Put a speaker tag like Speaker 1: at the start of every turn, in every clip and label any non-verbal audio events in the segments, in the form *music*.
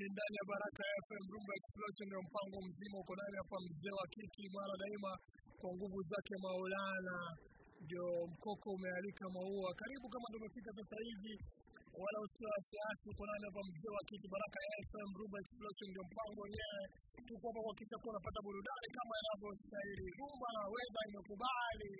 Speaker 1: ni ndani ya Baraka ya FM Rumba Explosion, ndio mpango mzima uko ndani hapa. Mzee wa kiki mara daima kwa nguvu zake Maulana, ndio mkoko umealika maua. Karibu kama ndio umefika sasa hivi, wala usio wasiwasi, uko ndani hapa. Mzee wa kiki Baraka ya FM Rumba Explosion, ndio mpango wenyewe. Tuko hapa kuhakikisha kuwa unapata burudani kama inavyostahili. Rumba na weza imekubali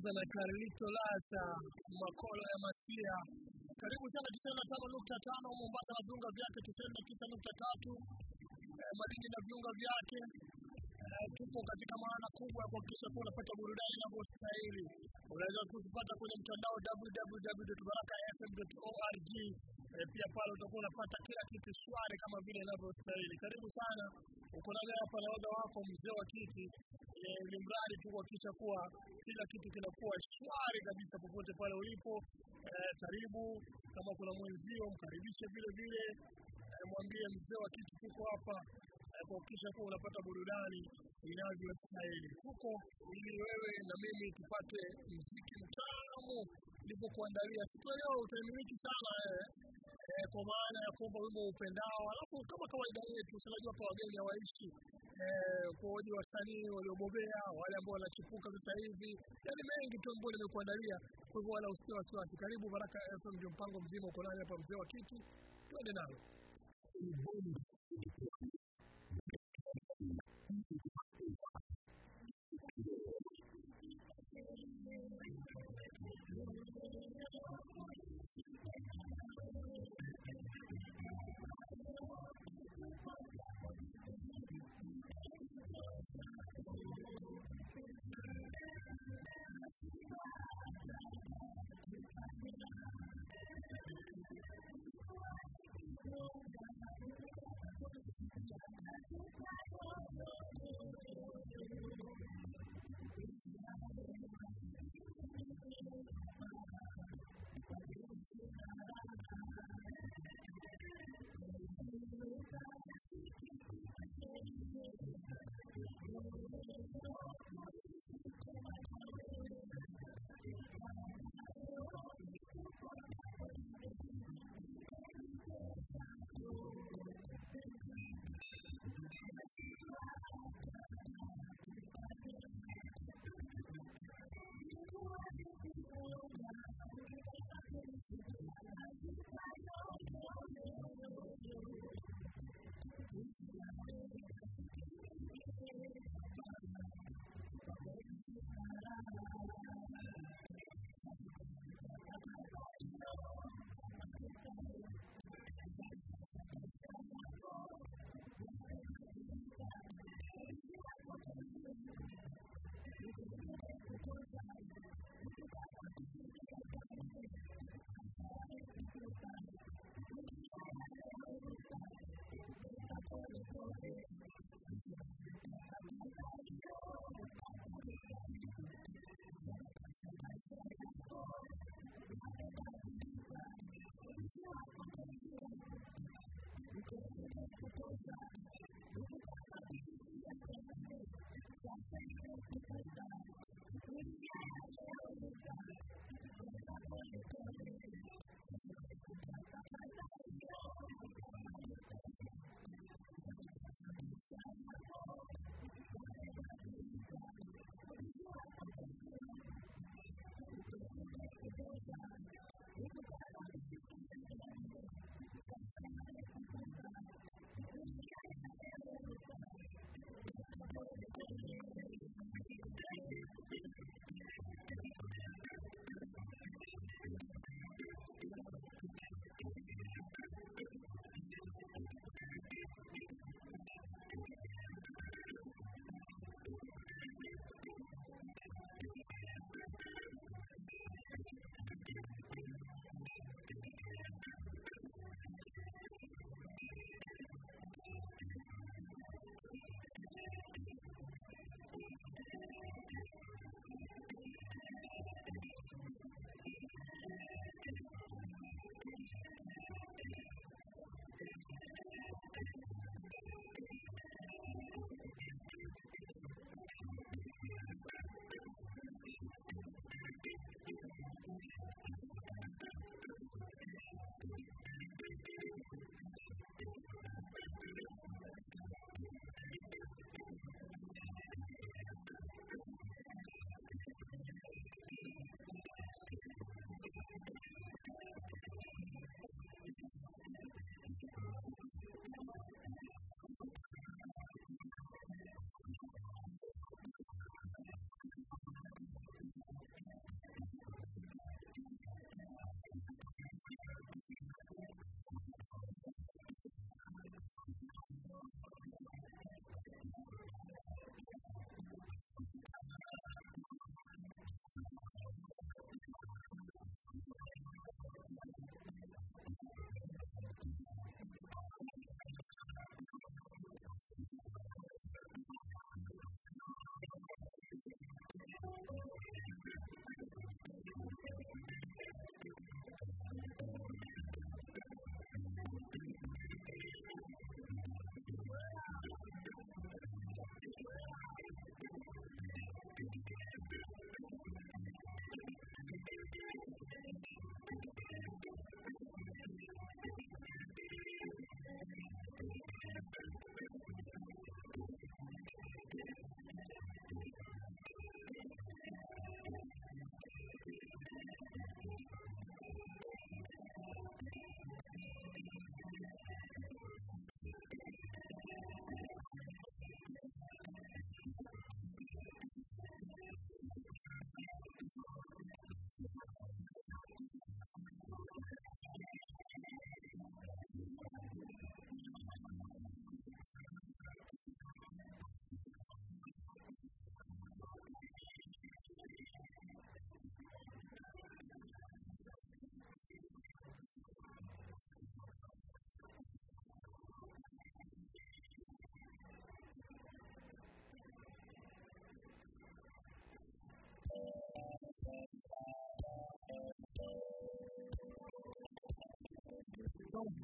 Speaker 1: tunaanza na Carlito Lasa makolo ya Masia. Karibu sana tisini na tano nukta tano Mombasa na viunga vyake, tisini na tisa nukta tatu eh, Malindi na viunga vyake. Eh, tupo katika maana kubwa ya kuhakikisha kuwa unapata burudani inavyostahili. Unaweza kutupata kwenye mtandao www.barakafm.org. Eh, pia pale utakuwa unapata kila kitu shwari kama vile inavyostahili. Karibu sana, uko na hapa na wako mzee wa kiti mradi tu kuhakikisha kuwa kila kitu kinakuwa shwari kabisa popote pale ulipo. Eh, karibu, kama kuna mwenzio mkaribishe vile vile, eh, mwambie mzee wa kitu tuko hapa eh, kuhakikisha kuwa unapata burudani inavyostahili. huko, ili wewe na mimi tupate mziki mtamu nilivyokuandalia siku ya leo. Utaimiliki sana kwa maana ya kuomba wimbo upendao, alafu kama kawaida yetu, sinajua hapa wageni hawaishi eh, kuhoji wasanii waliobobea, wale ambao wanachipuka sasa hivi, yani mengi tu ambayo nimekuandalia. Kwa hivyo wala usio wasiwasi. Karibu Baraka FM, ndio mpango mzima uko nani hapa, mzee wa kiti, twende nalo. Okay.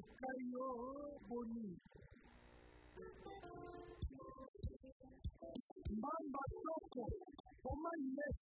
Speaker 1: Rosario Bonito. Mamba Soko, Omanyes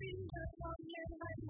Speaker 1: Thank you.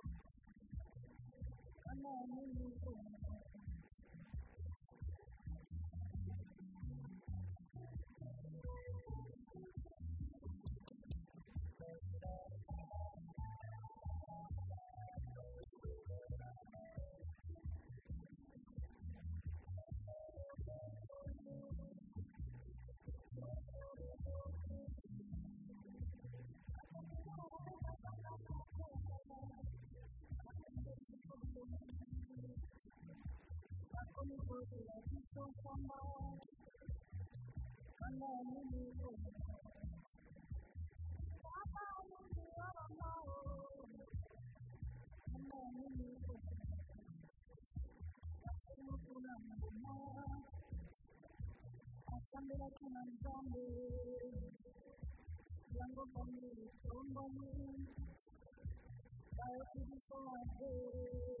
Speaker 1: Amen. ไม่คุยเลยต้องทำ
Speaker 2: มาอันไหนไม่มีคนสาบานไม่มีว่าเราอันไหนไม่มีคนรักเป็นคนละมุมมองอาจจะไม่ได้คนนั้นจำเลยยังก็บ่มีคนบ่มีใจที่ดีกว่าเธอ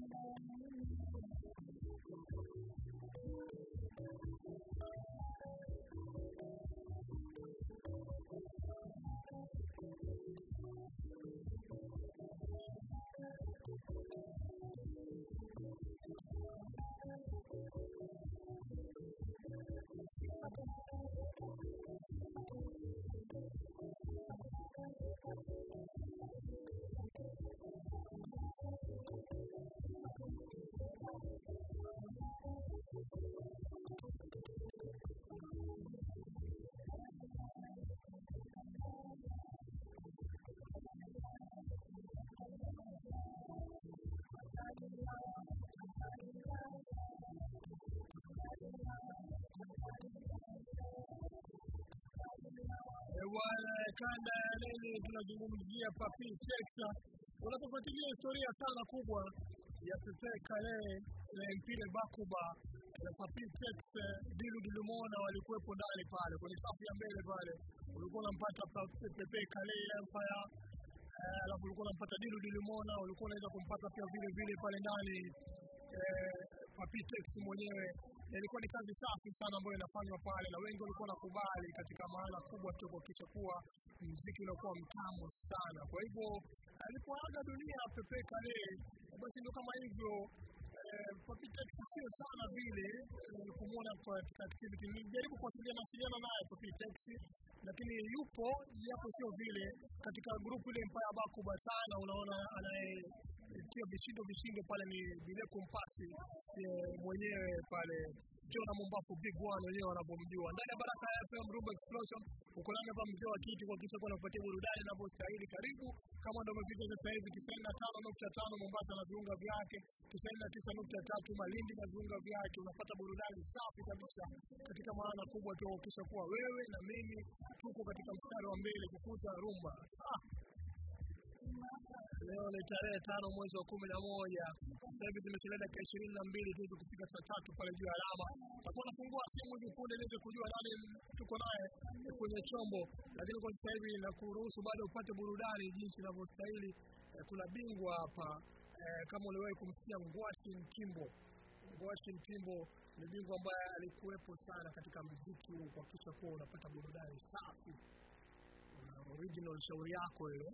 Speaker 2: Thank you.
Speaker 1: Kanda ya nene, tunazungumzia Papi Texta. Unapofuatilia historia sana kubwa ya Sese Kale na Empire Bakuba na Papi Texta, Dilu Dilumona walikuwepo ndani pale kwenye safu ya mbele pale, ulikuwa unampata Pa- Pepe Kale Empire eh, alafu ulikuwa unampata Dilu Dilumona, ulikuwa unaweza kumpata pia vile vile pale ndani eh, Papi Texta mwenyewe ilikuwa ni kazi safi sana ambayo inafanywa pale, na wengi walikuwa nakubali katika maana kubwa tu kuhakikisha kuwa mziki unakuwa mtamu sana. Kwa hivyo alipoaga dunia Pepe Kale, basi ndio kama hivyo papita Papi Texi sio sana vile eh, kumwona katika activity. Nilijaribu kuwasiliana wasiliana naye papita lakini yupo japo sio vile katika grupu ile Empire Bakuba sana, unaona anaye ikiwa vishindo vishindo pale ni vile kumpasi eh, mwenyewe pale Jona Mombapo Big One wenyewe wanavyomjua ndani ya Baraka FM Rumba Explosion. Uko nami hapa mzee wa kiti kuhakikisha kuwa nafuatia burudani inavyostahili. Karibu kama ndio umefika sasa hivi tisaini na tano nukta tano Mombasa na viunga vyake, tisaini na tisa nukta tatu Malindi na viunga vyake, unapata burudani safi kabisa katika maana kubwa tu kuhakikisha kuwa wewe na mimi tuko katika mstari wa mbele kukuza rumba ah. Leo ni tarehe tano mwezi wa kumi na moja. Sasa hivi tumechelewa dakika ishirini na mbili tu kufika saa tatu pale juu ya alama. Takuwa nafungua simu hivi punde niweze kujua nani tuko naye kwenye chombo, lakini kwa sasa hivi nakuruhusu bado upate burudani jinsi inavyostahili. Eh, Kuna bingwa hapa eh, kama uliwahi kumsikia Ngwashi Mkimbo. Ngwashi Mkimbo ni bingwa ambaye alikuwepo sana katika muziki huu kuhakikisha kuwa unapata burudani safi. Original shauri yako hiyo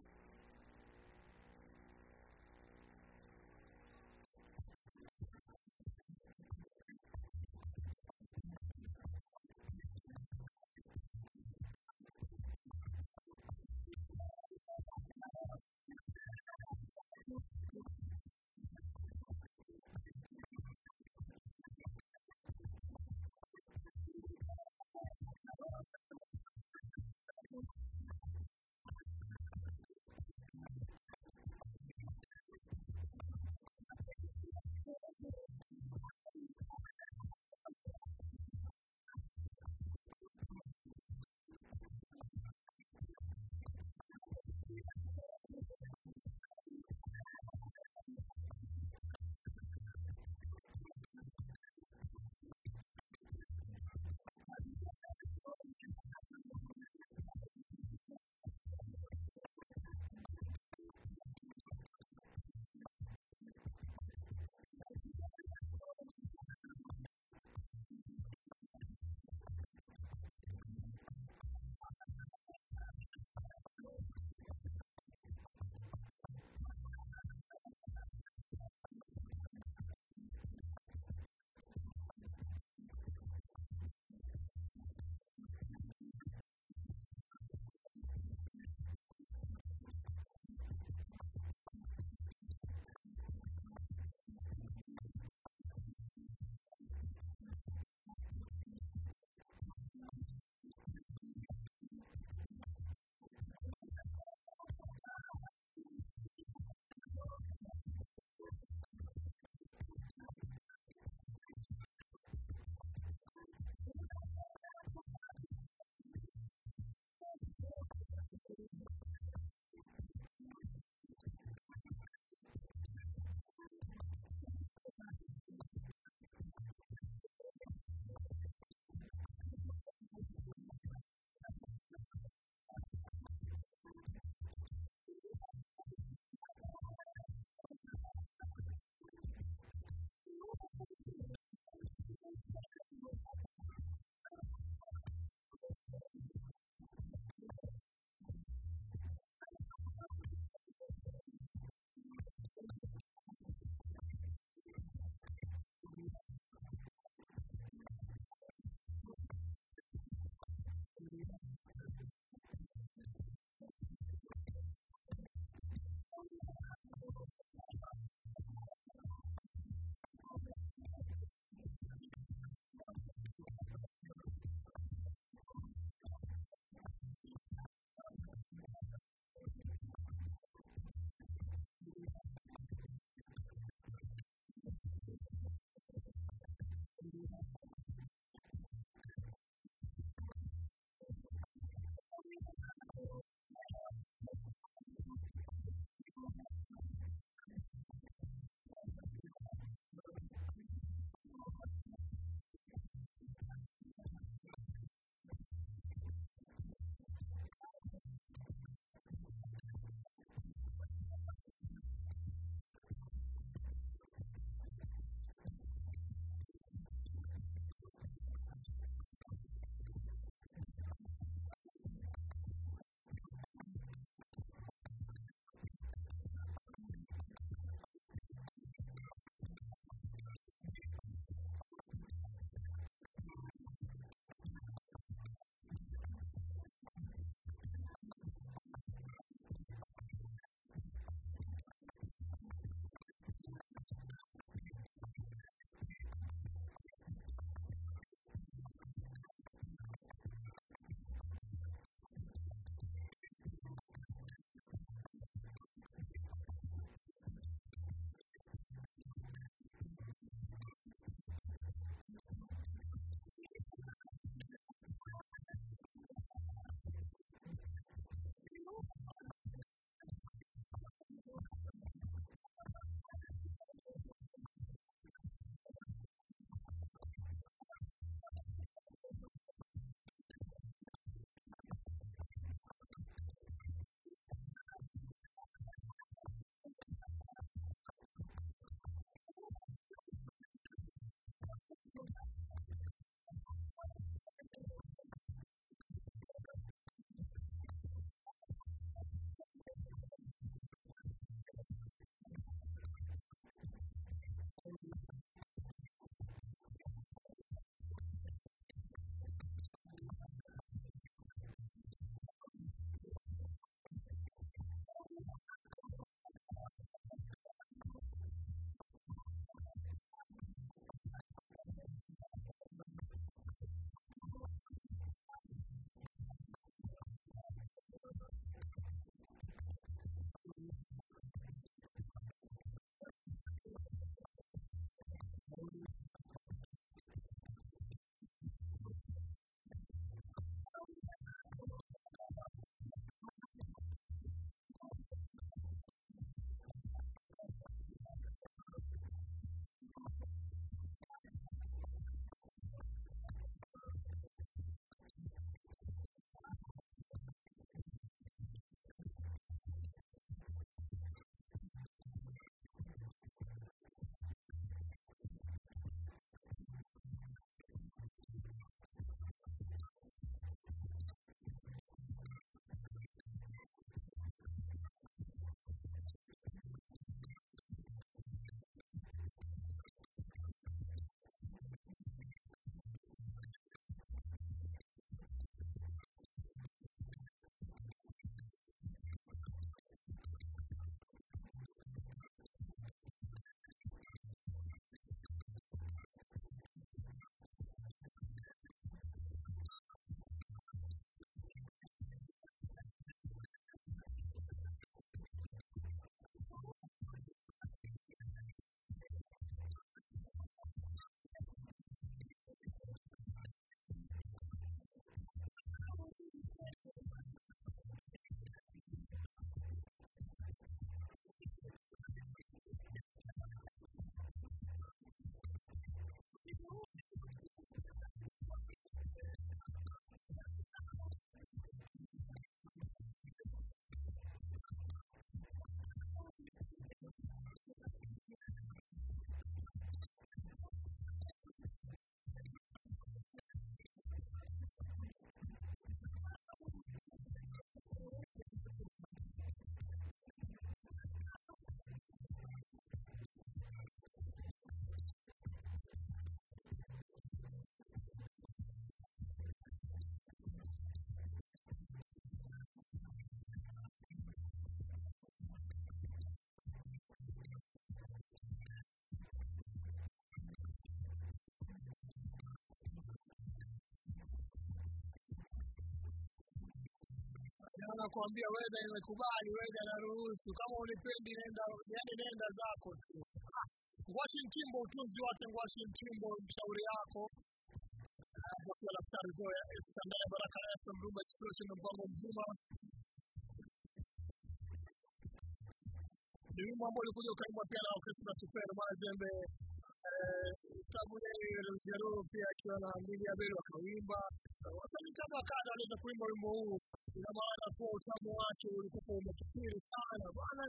Speaker 1: nakwambia weather imekubali, weather inaruhusu. Kama unipendi nenda, yani nenda zako tu. Ah, Ngwashi utunzi wake Ngwashi Kimbo, mshauri yako kwa daktari Zoya Esther ndani ya Baraka FM Rumba mpango mzima ni wimbo ambao ulikuja ukaimbwa pia na Orchestra Super Mazembe Sabule Rugero pia akiwa na mbili ya beli wakawimba. Wasanii kama kada waliweza kuimba wimbo huu, utamu wake ulikuwa umekithiri sana bwana.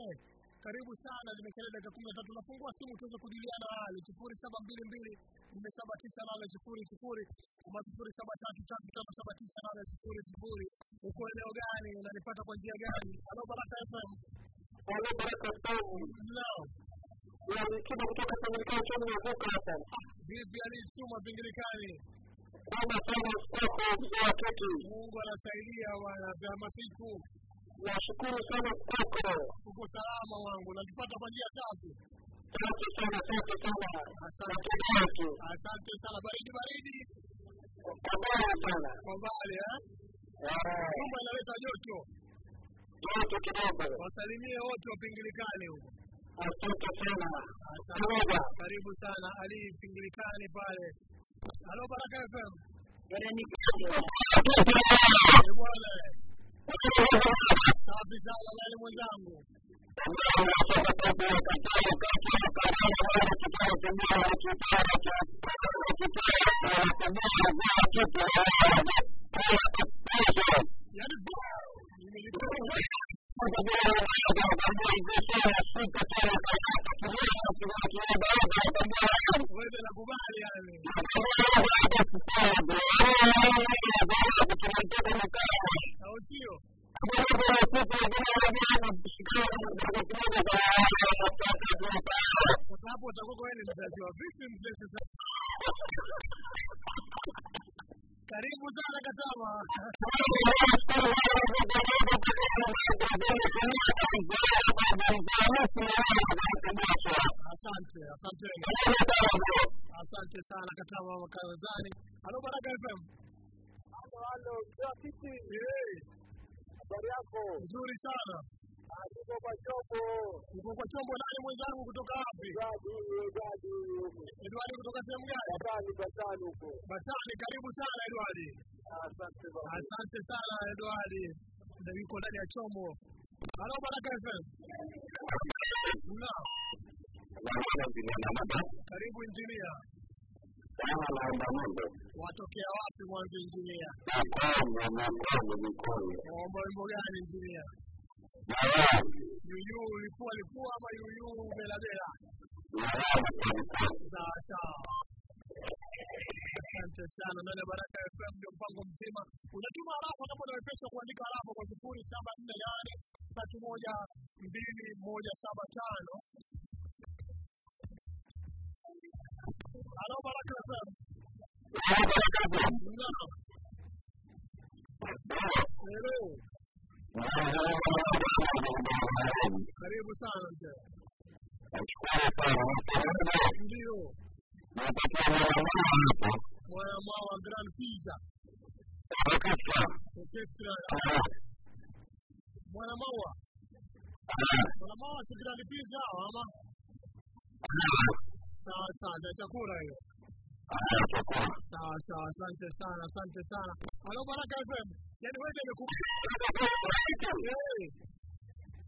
Speaker 1: Karibu sana, zimesalia dakika kumi na tatu. Nafungua simu tuweze kujuliana hali sifuri saba mbili mbili nne saba tisa nane sifuri sifuri ama sifuri saba tatu tatu tano saba tisa nane sifuri sifuri. Uko eneo gani? Unanipata kwa njia gani? Halo Baraka FM.
Speaker 3: Halo Baraka FM.
Speaker 1: Ndio.
Speaker 3: Ni kitu kutoka kwenye chini ya Vuka hapa.
Speaker 1: Vipi alituma pingilikani? Mungu anasaidia wana vya masiku
Speaker 3: Nashukuru sana kwako.
Speaker 1: uko salama wangu, najipata kwa njia tatu.
Speaker 3: Asante sana, asante sana.
Speaker 1: Asante, sana. Baridi baridi
Speaker 3: sana.
Speaker 1: kwa mbali eh,
Speaker 3: Eh,
Speaker 1: nyumba inaleta joto.
Speaker 3: Joto kidogo.
Speaker 1: Wasalimie wote wapingilikani huko.
Speaker 3: Asante sana.
Speaker 1: Karibu sana Ali Pingilikani pale. Halo Baraka FM. Eh, bwana. Safi sana nani mwenzangu? Yaani Kwa sababu utakuwa ni mzazi wa vipi mzee sasa? Karibu sana Katama. Asante, asante. Asante sana Katama Makazani. Halo Baraka FM.
Speaker 3: Halo, halo,
Speaker 1: Eh,
Speaker 3: habari yako?
Speaker 1: nzuri sana.
Speaker 3: Niko kwa chombo.
Speaker 1: Uko kwa chombo nani mwenzangu kutoka wapi?
Speaker 3: Gadi, gadi,
Speaker 1: Edward kutoka sehemu gani?
Speaker 3: batani, batani huko.
Speaker 1: Batani, karibu sana Edward.
Speaker 3: Asante baba.
Speaker 1: Asante sana Edward. Ndio yuko ndani ya chombo. Halo Baraka FM. Naam, karibu injinia. Watokea wapi mwanzo injinia? Naomba wimbo gani injinia? Yuyu ulipua lipua ama yuyu belabela? Asante sana nane Baraka FM ndio mpango mzima. Unatuma harafa kama unawepesha kuandika harafa kwa sifuri saba nne nane tatu moja mbili moja saba tano. Halo Baraka FM. Naam. Karibu sana. Ndio. Mwana mwa Grand Pizza. Orchestra. Mwana maua. Mwana maua si Grand Pizza? Sawa sawa, chakula hiyo. Sawa sawa, asante sana, asante sana. Halo Baraka FM. Yaani wewe.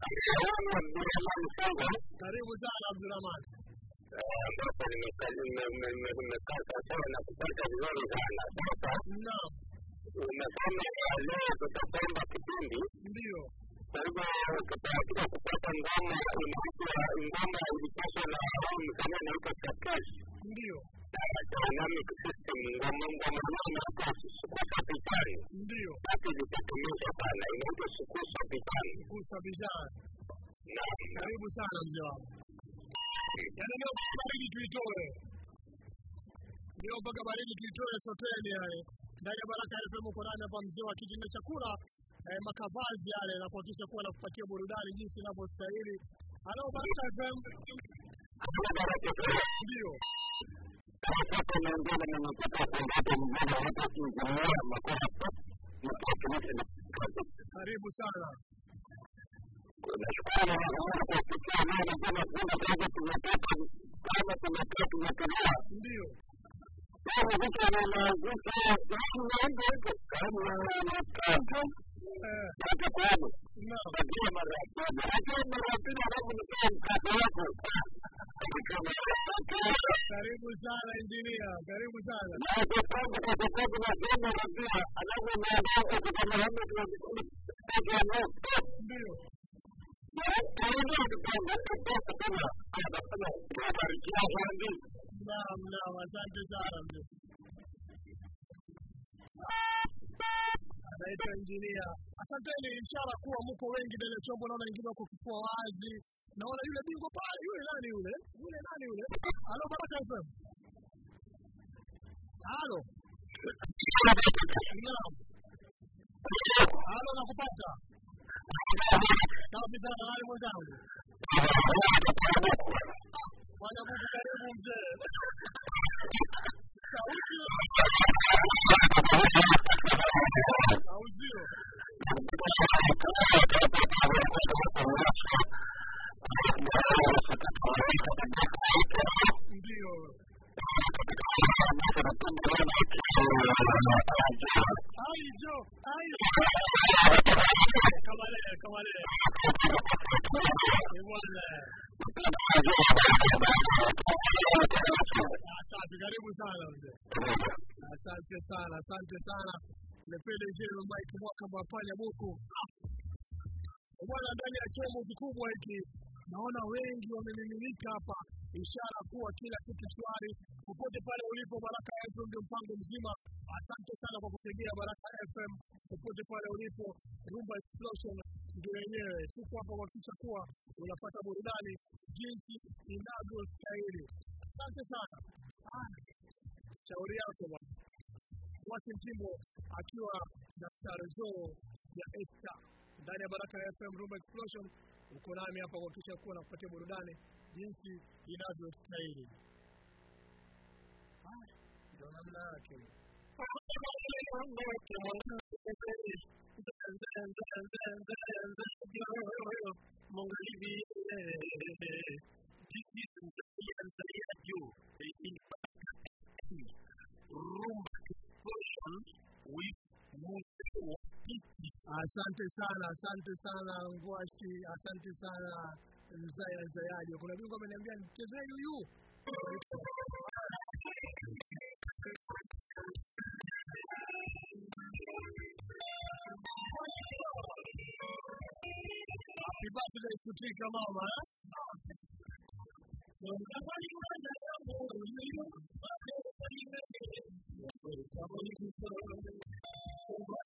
Speaker 1: Eh, Karibu sana Abdurrahman. Naam,
Speaker 3: Umesema leo tutakwenda kipindi
Speaker 1: ndio.
Speaker 3: kwa kupata ngoma inaitwa na msanii
Speaker 1: Ndio. Karibu sana mzee wangu. Leo baridi tuitoe. Leo mpaka baridi tuitoe soteni yale. Ndani ya Baraka FM uko nani hapa mzee wa kijini chakula eh, makavazi yale na kuhakikisha kuwa nakupatia burudani jinsi inavyostahili. Halo Baraka FM. Ndio. Karibu sana.
Speaker 3: nashukuru Mungu kwa kufikia mimi kama kuna kazi tumepata kama tumekaa tumetulia
Speaker 1: Ndio.
Speaker 3: kama vitu vinaanguka kama mambo huko kama nataka
Speaker 1: Naam.
Speaker 3: lakini mara ya kwanza lakini mara ya pili alafu nitoa mkate wako
Speaker 1: Karibu sana injinia, karibu sana.
Speaker 3: na kwa sababu kwa nasema na pia alafu naandaa kwa Muhammad wa
Speaker 1: Ndio. Naam, naam, asante sana mzee. Anaitwa injinia. Asanteni, ishara kuwa mko wengi ndani ya chombo. Naona wengine wako kifua wazi. Naona yule bingo pale, yule nani yule? Yule nani yule? Halo Baraka FM. Halo. Halo, nakupata. Safi sana, nani mwenzangu? Bwana Mungu, karibu mzee. Sauti au sio? Ndio. Ai Asante, karibu sana mzee. Asante sana, asante sana. Lepele jero Mike mwaka mapanya buku. Bwana, ndani ya chombo kikubwa hiki naona wengi wamemiminika hapa, ishara kuwa kila kitu shwari popote pale ulipo. Baraka FM ndio mpango mzima. Asante sana kwa kutegea Baraka FM popote pale ulipo. Rumba Explosion ndio yenyewe, tuko hapa kuhakikisha kuwa unapata burudani jinsi inavyostahili. Asante sana. Shauri yako bwana. Wasi Mtimbo akiwa na Starzo ya Esta ndani ya Baraka ya FM Rumba Explosion. Uko nami hapa kuhakikisha kuwa nakupatia burudani jinsi inavyostahili. Ah, Ndio namna yake. Asante sana, asante sana Ngwashi, asante sana Zaya Zayadi. Kuna bingwa ameniambia nichezee yuyu. Congratulations to come over. Thank you.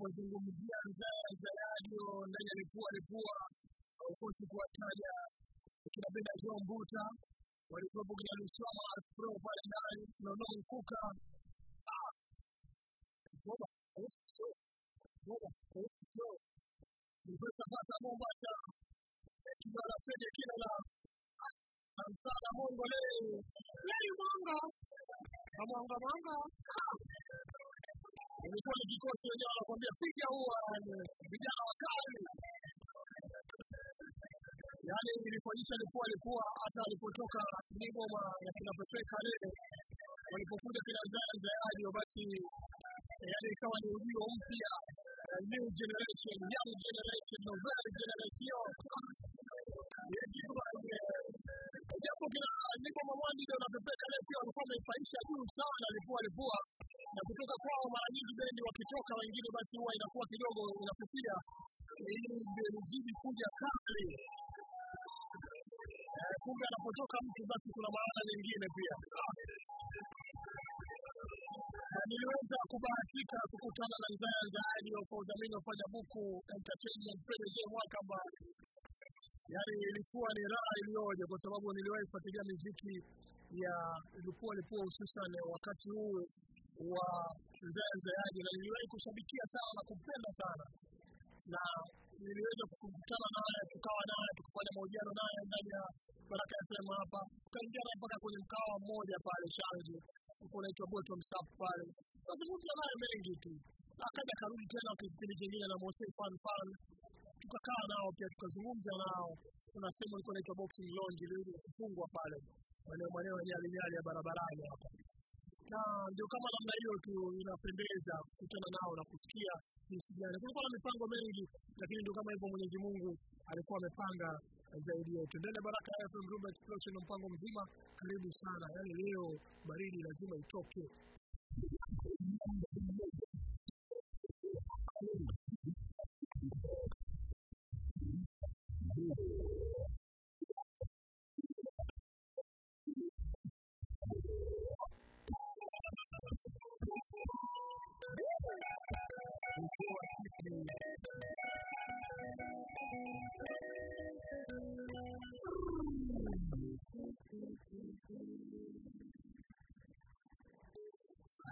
Speaker 1: Eh? unapozungumzia Nzaya radio ndani ya Lipua Lipua, ukosi kuwataja kina Beda Jo Mbuta, walikuwepo kina Lusoma Aspro pale ndani, Nono Mkuka, Pata Mombasa, Kibala Fede Kilala, Sansana Mongo leo, Lei Mongo, Mwanga, ilikuwa ni kikosi wenyewe wanakuambia piga huwa, vijana wakali. Yaani ilifanyisha lipua alikuwa hata alipotoka Nigoma ya kina Pepe Kale walipokuja kina Zanza Zayadi basi yaani ikawa ni ujio mpya new generation young generation novel generation japo kina Nigoma Mamwandi ndio anapepeka leo, pia walikuwa wameifaisha juu sana alikuwa alikuwa na kutoka kwao mara nyingi bendi wakitoka wengine basi huwa inakuwa kidogo inafifia ili ilizidi kuja kali Eh, kumbe anapotoka mtu basi kuna maana nyingine pia. Niliweza kubahatika kukutana na Nzaya Nzayadi kwa udhamini wa Fanya Buku Entertainment mwaka Mwakamba. Yaani ilikuwa ni raha iliyoje, kwa sababu niliwahi kufuatilia miziki ya ilikuwa ilikuwa hususan wakati huu wa Nzaya Nzayadi, na niliwahi kushabikia sana na kupenda sana. Na niliweza kukutana naye tukawa naye tukafanya mahojiano naye ndani ya Baraka ya FM hapa, tukaingia naye mpaka kwenye mkawa mmoja pale Shangi, uko unaitwa Boto Msafu pale, tukazungumza naye mengi tu, akaja karudi tena kwa kipindi kingine na Mose Fan Fan, tukakaa nao pia tukazungumza nao. Kuna sehemu ilikuwa inaitwa Boxing Lounge ile kufungwa pale maeneo maeneo ya Nyali Nyali ya barabarani hapa na ndio kama namna hiyo tu inapendeza kukutana nao na kusikia jinsi gani. Kulikuwa na mipango mengi, lakini ndio kama hivyo Mwenyezi Mungu alikuwa amepanga zaidi yetu. Ndani ya Baraka FM Explosion mpango mzima, karibu sana. yani leo baridi lazima itoke.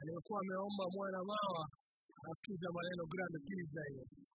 Speaker 1: Aliyekuwa ameomba mwana mawa asikiza maneno Grand Pizza hiyo.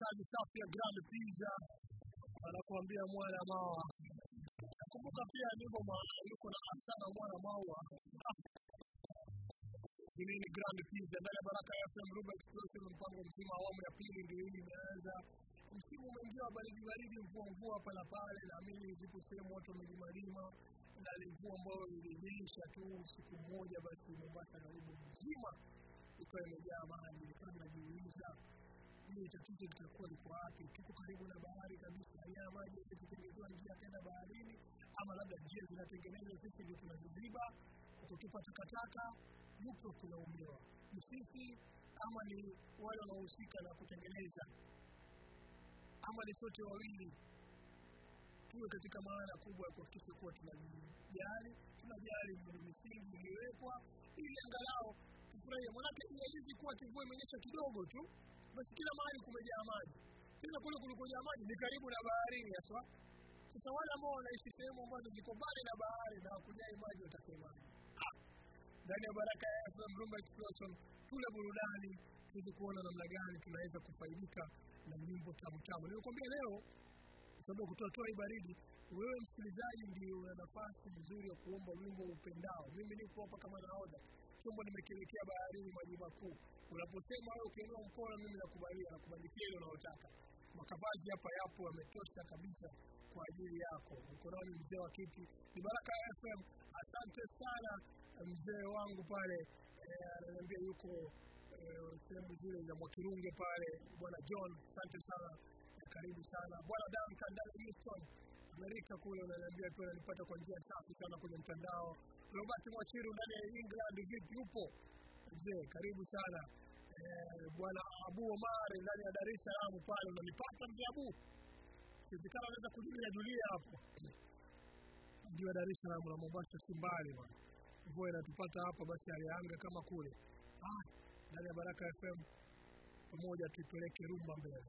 Speaker 1: Kazi safi ya Grand Pizza anakuambia mwana mawa. Nakumbuka pia nyimbo yuko na sana mwana mawa hili ni Grand Pizza ndani ya Baraka FM Rumba Express. mpango mzima wa awamu ya pili ndio hii imeanza. Msimu umeingia wa baridi baridi, mvua mvua hapa na pale, naamini zipo sehemu watu wamejimalima na mvua ambayo ilinyesha tu siku moja, basi Mombasa karibu mzima ikawa imejaa maji. kabla najiuliza tatizo litakuwa liko wapi? Tuko karibu na bahari kabisa, haya maji yakitengenezewa njia kwenda baharini, ama labda njia zinatengenezwa, sisi ndio tunaziziba kutupa takataka. Yupo tunaumiwa ni sisi ama ni wale wanaohusika na kutengeneza, ama ni sote wawili? Tuwe katika maana kubwa ya kuhakikisha kuwa tunajali, tunajali misingi iliyowekwa ili angalau tufurahie. Manake iwezi kuwa mvua imenyesha kidogo tu, basi kila mahali kumejaa maji, tena kule kulikojaa maji ni karibu na baharini haswa. Sasa wale ambao wanaishi sehemu ambazo ziko mbali na bahari na hakujai maji watasemaje? Ah, ndani ya Baraka ya FM Rumba Explosion tule burudani, tuweze kuona namna gani tunaweza kufaidika na nyimbo tamu tamu. Nimekuambia leo sababu kutoa toa baridi, wewe msikilizaji ndio una nafasi nzuri ya kuomba wimbo upendao. Mimi nipo hapa kama nahodha, chombo nimekielekea baharini, maji makuu. Unaposema wewe ukiinua mkono, mimi nakubalia, nakubandikia hilo unalotaka. Makavazi hapa yapo yametosha kabisa kwa ajili yako. Mkononi mzee wa kiti ni Baraka FM. Asante sana mzee wangu pale, eh, ananiambia yuko eh, sehemu zile za Mwakirunge pale, bwana John, asante sana karibu sana bwana Duncan Kandale Houston Amerika kule, unaniambia tu unanipata kwa njia safi sana kwenye mtandao. Robert Mwachiru ndani ya England, vipi upo? Je, karibu sana eh, bwana Abu Omar ndani ya Dar es Salaam pale, unanipata mzee Abu? Ikiwezekana unaweza kujulia dunia hapo wa Dar es Salaam na Mombasa si mbali bwana. Mvua inatupata hapa, basi alianga kama kule. Ah, ndani ya Baraka FM pamoja tuipeleke rumba mbele.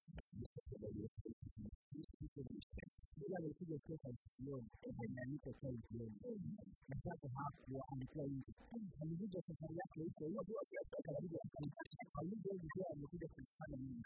Speaker 4: loan, ese granito está influyendo. Mercado rápido, ampliou isso. A medida que eu já fiz, eu vou
Speaker 1: ter que fazer a
Speaker 4: vida. A medida que eu já fiz, eu vou ter que fazer a vida.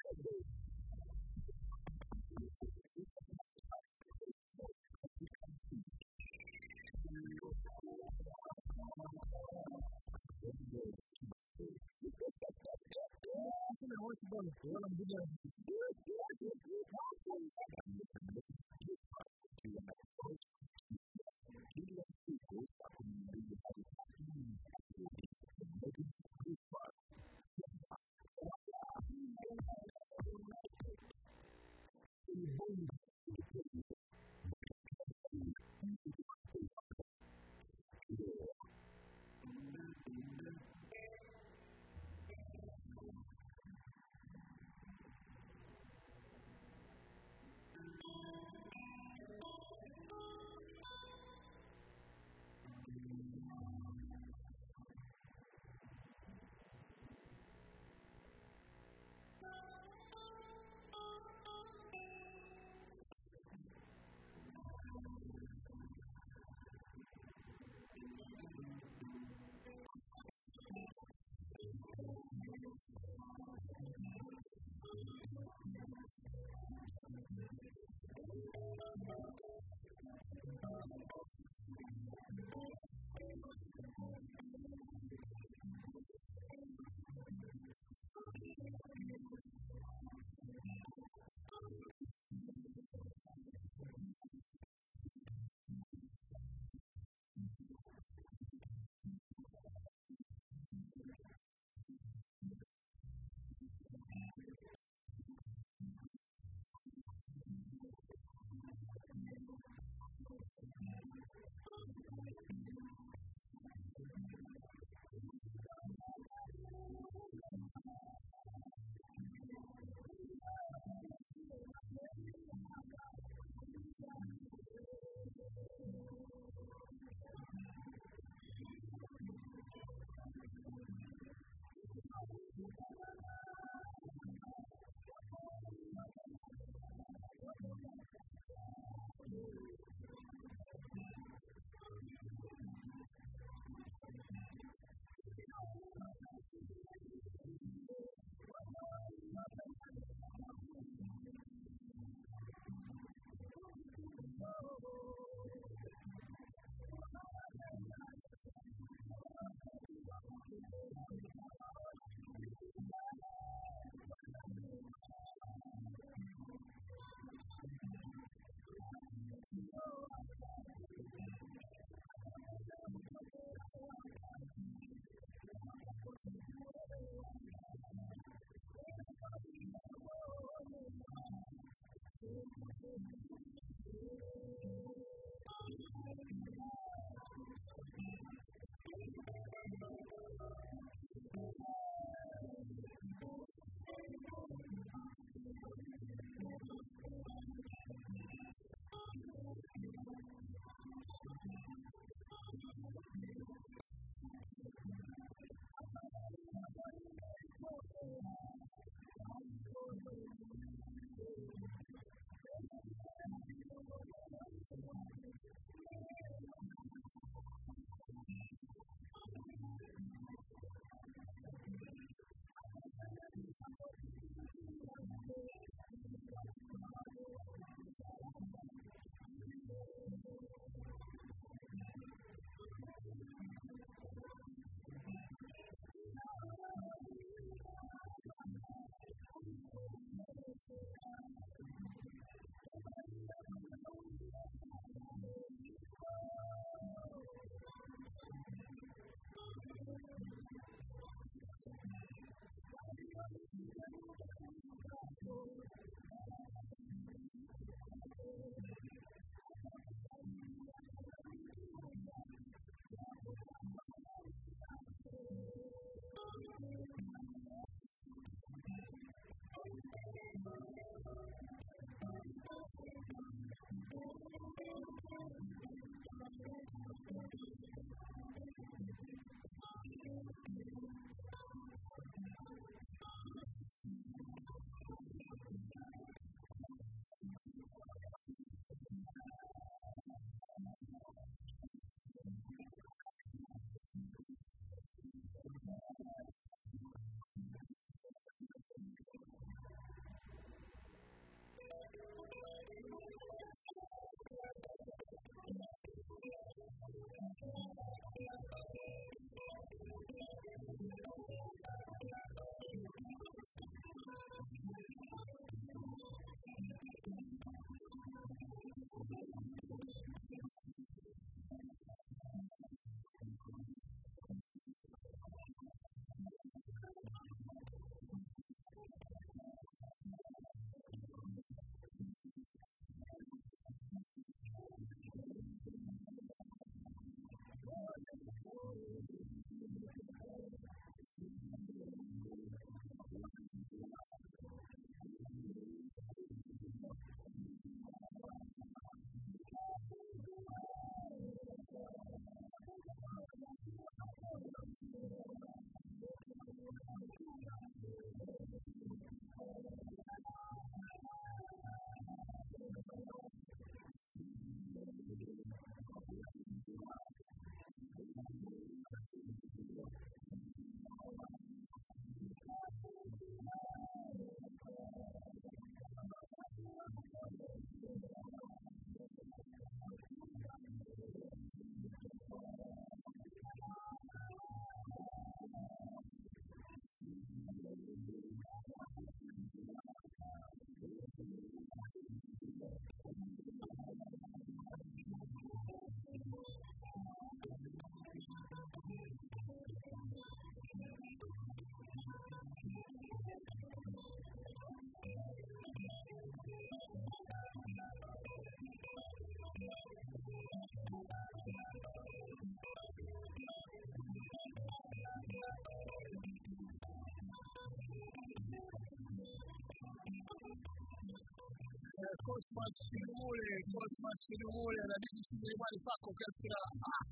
Speaker 1: Cosmas Shilumule, Cosmas Shilumule na DJ nyumbani pako ukasikia ah,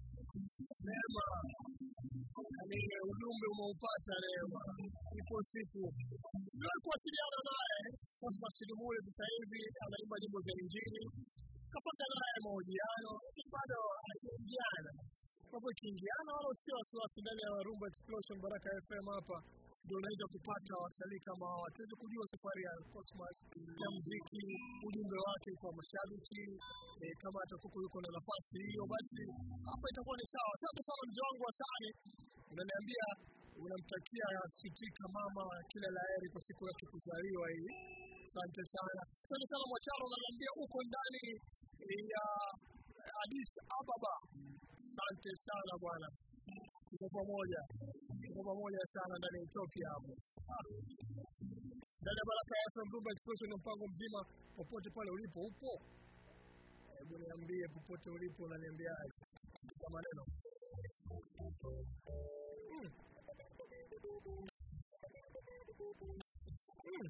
Speaker 1: Neema, yani ujumbe umeupata Neema, ipo siku ndio kuwasiliana naye Cosmas Shilumule sasa hivi anaimba nyimbo za Injili, kapata naye mahojiano, bado hakiingiana kiingiana ikiingiana, wala usio wasiwasi ndani ya Rumba Explosion Baraka FM hapa ndio unaweza kupata wasanii kama hawa, tuweze kujua safari ya Cosmas ya muziki, ujumbe wake kwa mashabiki e, kama atakuwa yuko na nafasi hiyo, basi hapa itakuwa ni sawa. Asante sana mzee wangu Hasani, unaniambia unamtakia Sitika mama kila la heri kwa siku yake kuzaliwa hii. Asante sana, asante sana Mwachalo, unaniambia uko ndani ya Addis Ababa. Asante sana bwana, tuko pamoja, tuko pamoja sana ndani ya Ethiopia hapo. Ndani Baraka ya FM Rumba Explosion ni mpango mzima, popote pale ulipo upo. Hebu niambie popote ulipo, unaniambiaje kwa maneno mm. Mm.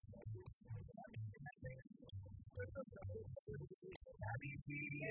Speaker 1: Happy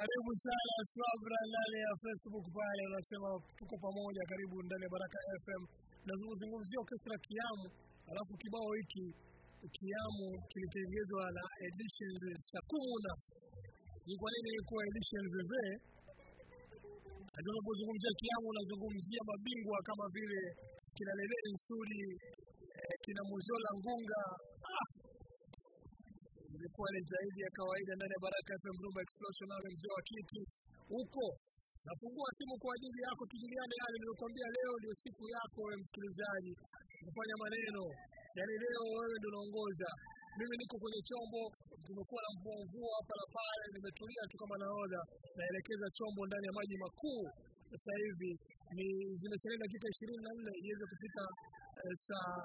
Speaker 1: Karibu sana Swabra ndani ya Facebook pale, unasema tuko pamoja. Karibu ndani ya Baraka FM nazungumzia orchestra Kiamu, alafu kibao hiki Kiamu kilitengenezwa na Edition Sakuna. Ni kwa nini ilikuwa Edition Zeze? Tunapozungumzia Kiamu unazungumzia mabingwa kama vile kina Leleni Nsuri, eh, kina Muzola Ngunga. Ni zaidi ya kawaida ndani ya Baraka FM Rumba Explosion, nawe mzee wa kiti huko nafungua simu kwa ajili yako, tujuliane yale nilikwambia. Leo ndio siku yako wewe msikilizaji kufanya maneno, yaani leo wewe ndio unaongoza. Mimi niko kwenye chombo, tumekuwa na mvua mvua hapa na pale, nimetulia tu kama nahodha, naelekeza chombo ndani ya maji makuu. Sasa hivi ni zimesalia dakika ishirini na nne iweze kufika eh, saa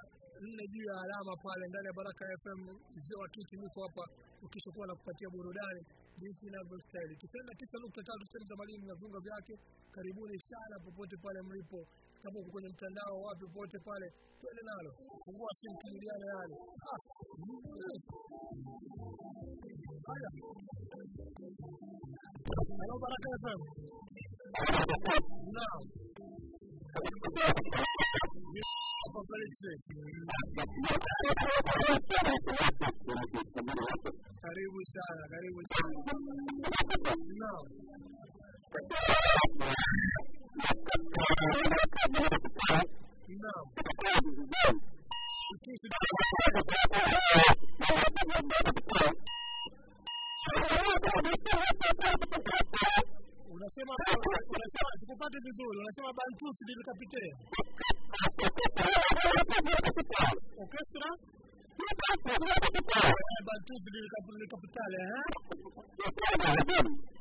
Speaker 1: nne juu ya alama pale ndani ya Baraka FM. Mzee wa kiki niko hapa ukishakuwa na kupatia burudani jinsi inavyostahili. Tisini na tisa nukta tatu sehemu za Malindi na viunga vyake. Karibuni sana popote pale mlipo, kama uko kwenye mtandao wapi, popote pale, twende nalo, fungua simu, tujuliane yale. Baraka FM. Naam. Karibu sana, karibu sana. Unasema unasema sikupate vizuri. Unasema Bantus Dil Capitaine. Orchestra? Eh, Bantus Dil Cap- Dil Capitale, eh?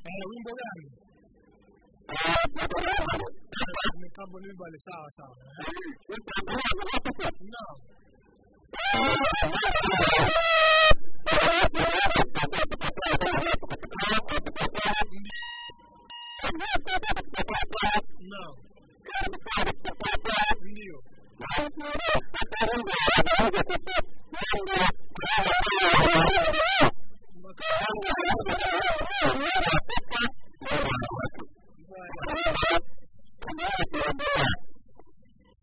Speaker 1: Eh, wimbo gani? Mitambo ni mbali, sawa sawa. Naam. Naam. Ndio.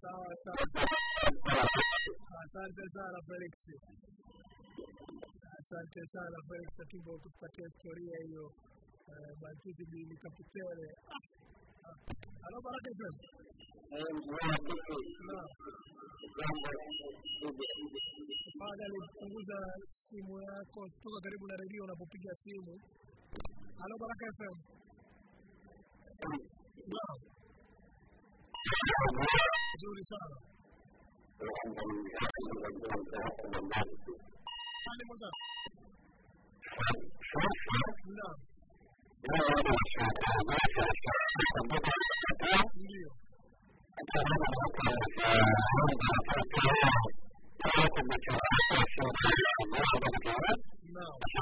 Speaker 1: Sawa sawa. Asante sana Felix. Asante sana Felix Katimbo kutupatia historia hiyo. Eh, Bantuzi ni kapitele. Halo Baraka FM. Baada punguza simu yako, toka karibu na redio unapopiga simu. Halo Baraka FM. Nzuri sana. Naam. Ndio. Naam.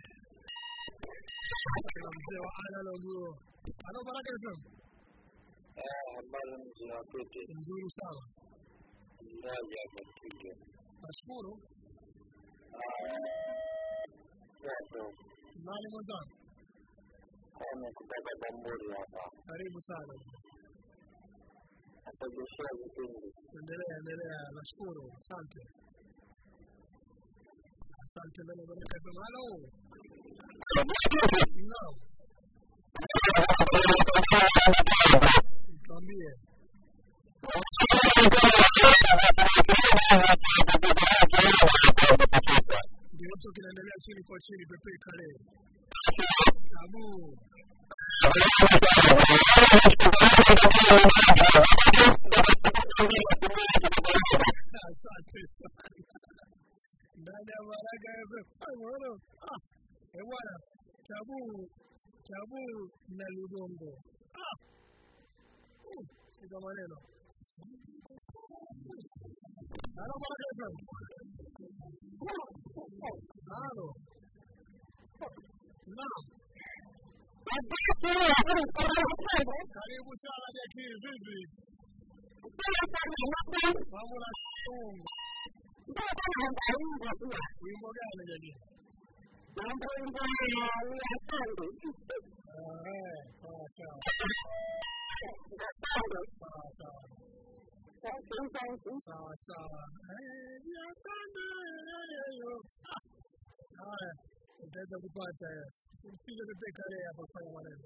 Speaker 1: Ndio. mzee wa. Asante sana. Asante sana. Mzee wa Alalo ndio. sana. FM. Nzuri sana. Nashukuru. Nani mwenzangu?
Speaker 3: kutoka Bamburi hapa
Speaker 1: Karibu sana.
Speaker 3: atagusia vipindi
Speaker 1: Endelea, endelea. Nashukuru. Asante. Asante ndani ya Baraka FM. Halo. Naam. Tuambie. Ndio hicho kinaendelea chini kwa chini pepe kale. Tabu. Asante Tabu na Lugongo. Ah. Mm. Sika maneno. Halo Baraka FM. Halo. Naam. Karibu sana Jaki, vipi? Mambo na Mungu. Wimbo gani Jaki? Ah, eh, sawa sawa. Sawa sawa. Sawa sawa. Eh, yakande yoyo. Ah, Haya, utaweza kupata hiyo. Usije pepe kale hapa kufanya maneno.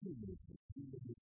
Speaker 1: continue to see the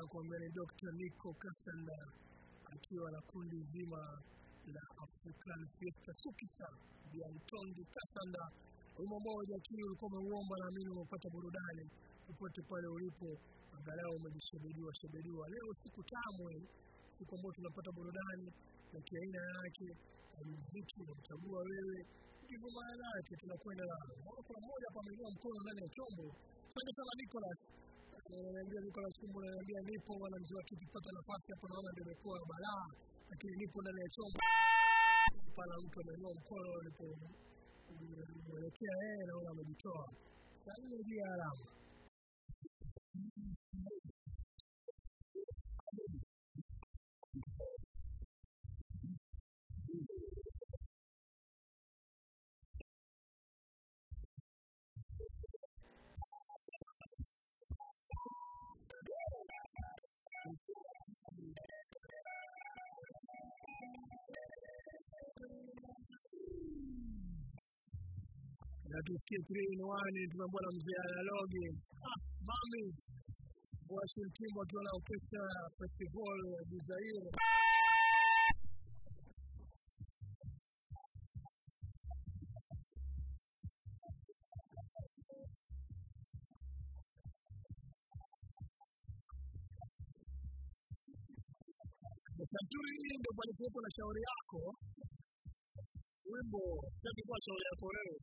Speaker 1: nakwambia ni Dr. Nico Kasanda akiwa na kundi zima la African Fiesta Sukisa Mtondi Kasanda. Wimbo moja wajakini ulikuwa umeuomba, naamini umepata burudani popote pale ulipo, angalau umejishebediwa shebediwa. Leo siku tamu siku ambayo tunapata burudani na kiaina yake na muziki unachagua wewe, ndivyo maana yake. Tunakwenda moja kwa moja mlio mkono ndani ya chombo. Asante sana Nicholas. Ananiambia Nicholas Kumbo, ananiambia nipo bwana, mzee wa kiti, pata nafasi hapo, naona ndio imekuwa balaa, lakini nipo ndani ya chombo pala. Mtu ameinua mkono alipo mwelekea yeye, naona amejitoa Sasa hiyo ndio alama. Na tusikie three in one, tumeambiwa na mzee Analogi. Ah, mami. Washington wakiwa na orchestra festival ya Buzaire Santuri ndio palikuwepo na shauri yako. Wimbo sasa kwa shauri yako wewe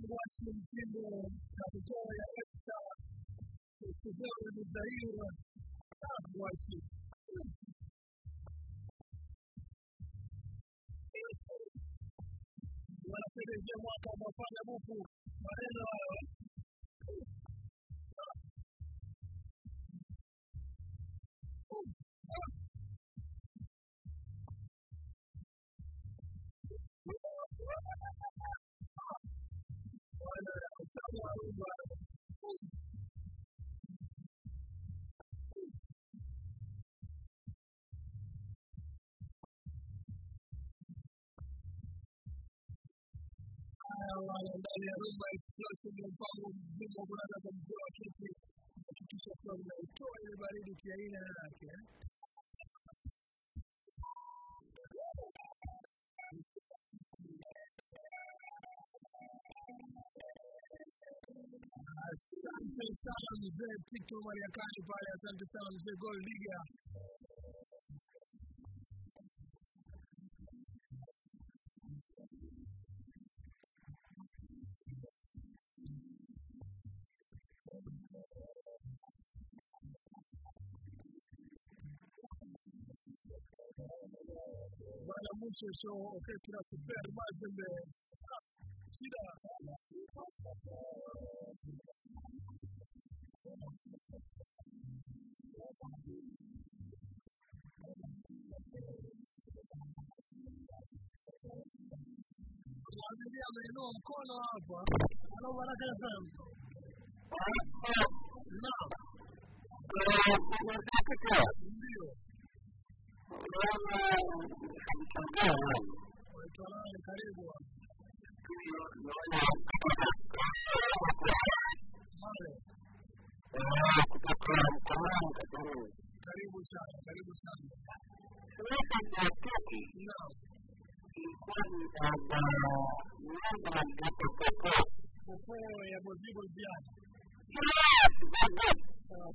Speaker 1: Mwashi mtindo kapitoo ya Esta Kudeo ni Zaire Mwashi wanapelekea mwaka wa mafanya buku maneno hayo ndani mpango mzima mzee wa kiti hakikisha kuwa mnaitoa ile baridi kiaina yake Asante sana mzee Tito Mariakani pale, asante sana mzee Gol Liga. Bwana Show, orchestra super Mazembe. Ah, Shida. Mwangalia ameinua mkono hapa. Halo Baraka FM. Naam, ndio. Waitwa nani? Karibu. Mare. Karibu sana, karibu sana. Naam. Popo ya Bozibo Ziani. Sawa.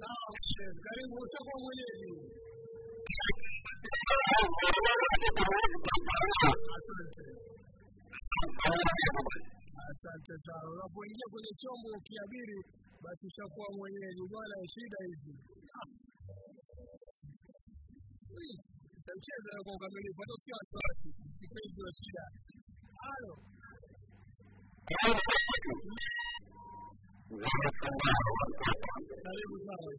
Speaker 1: Sawa, mzee. Karibu utakuwa mwenyeji. Asante. Sana. Unapoingia kwenye chombo ukiabiri, basi ushakuwa mwenyeji. Bwana, shida hizi. Utacheza kwa ukamilifu, hata ukiwa wasiwasi, sikwezi wa shida. Halo. Karibu sana.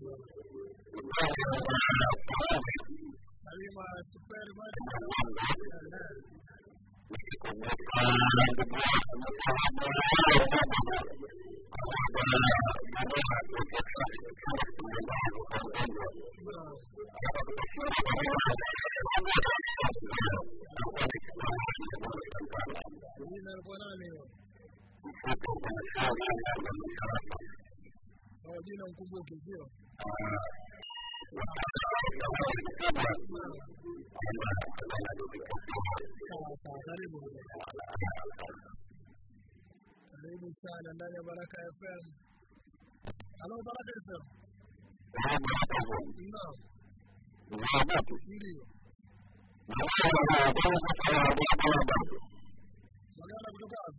Speaker 1: Halima Super Jina mkumbuke, sio? Karibu. Sana ndani ya Baraka FM. Halo Baraka FM. Ndio. Magana kutoka wapi?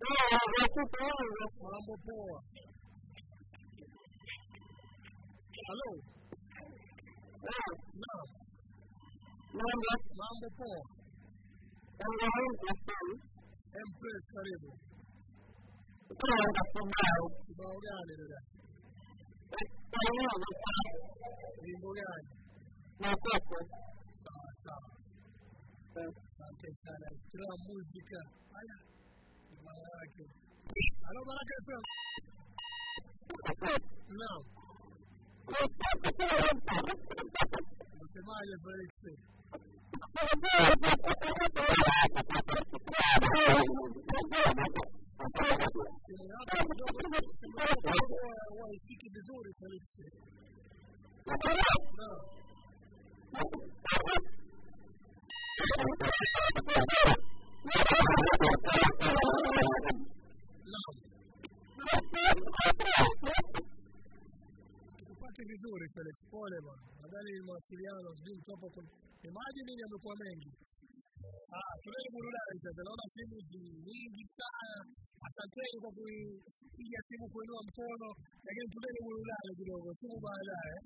Speaker 1: Baraka FM. Mambo poa. Halo. Naam. Mambo poa. Empress karibu. Kibao gani dada? Wimbo gani? Sawa sawa. Asante sana. Kila muzika. Haya. Ni maana yake. Halo Baraka FM. Naam. Unasemaje Felix? simu yako kidogo simu yako huwa huwa isikiki vizuri Felix. Naam. Naam. Tukupate vizuri Felix, pole. Nadhani mawasiliano sijui mtopo maji nini amekuwa mengi. Ah, tuneni burudani sasa. Naona simu nyingi sana. Asanteni kwa kupiga simu, kuinua mkono, lakini tuneni burudani kidogo, simu baadaye.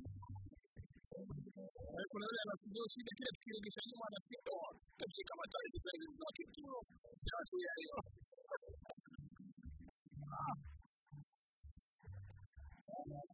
Speaker 1: Eh, Kuna yule anapigia shida kile tukiregesha nyuma anasikia oh, katika matari sasa hivi za kituo cha watu ya hiyo. *laughs*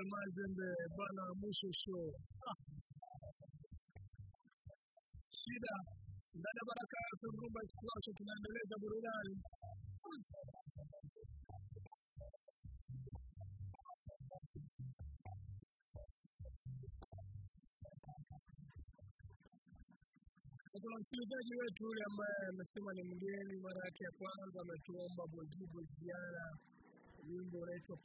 Speaker 1: Mazembe show. Ah. Shida ndani ya Baraka FM Rumba Express tunaendeleza burudani. Na kuna msikilizaji wetu yule ambaye amesema ni mgeni mara yake ya kwanza, ametuomba Bojibo Jiana, wimbo unaitwa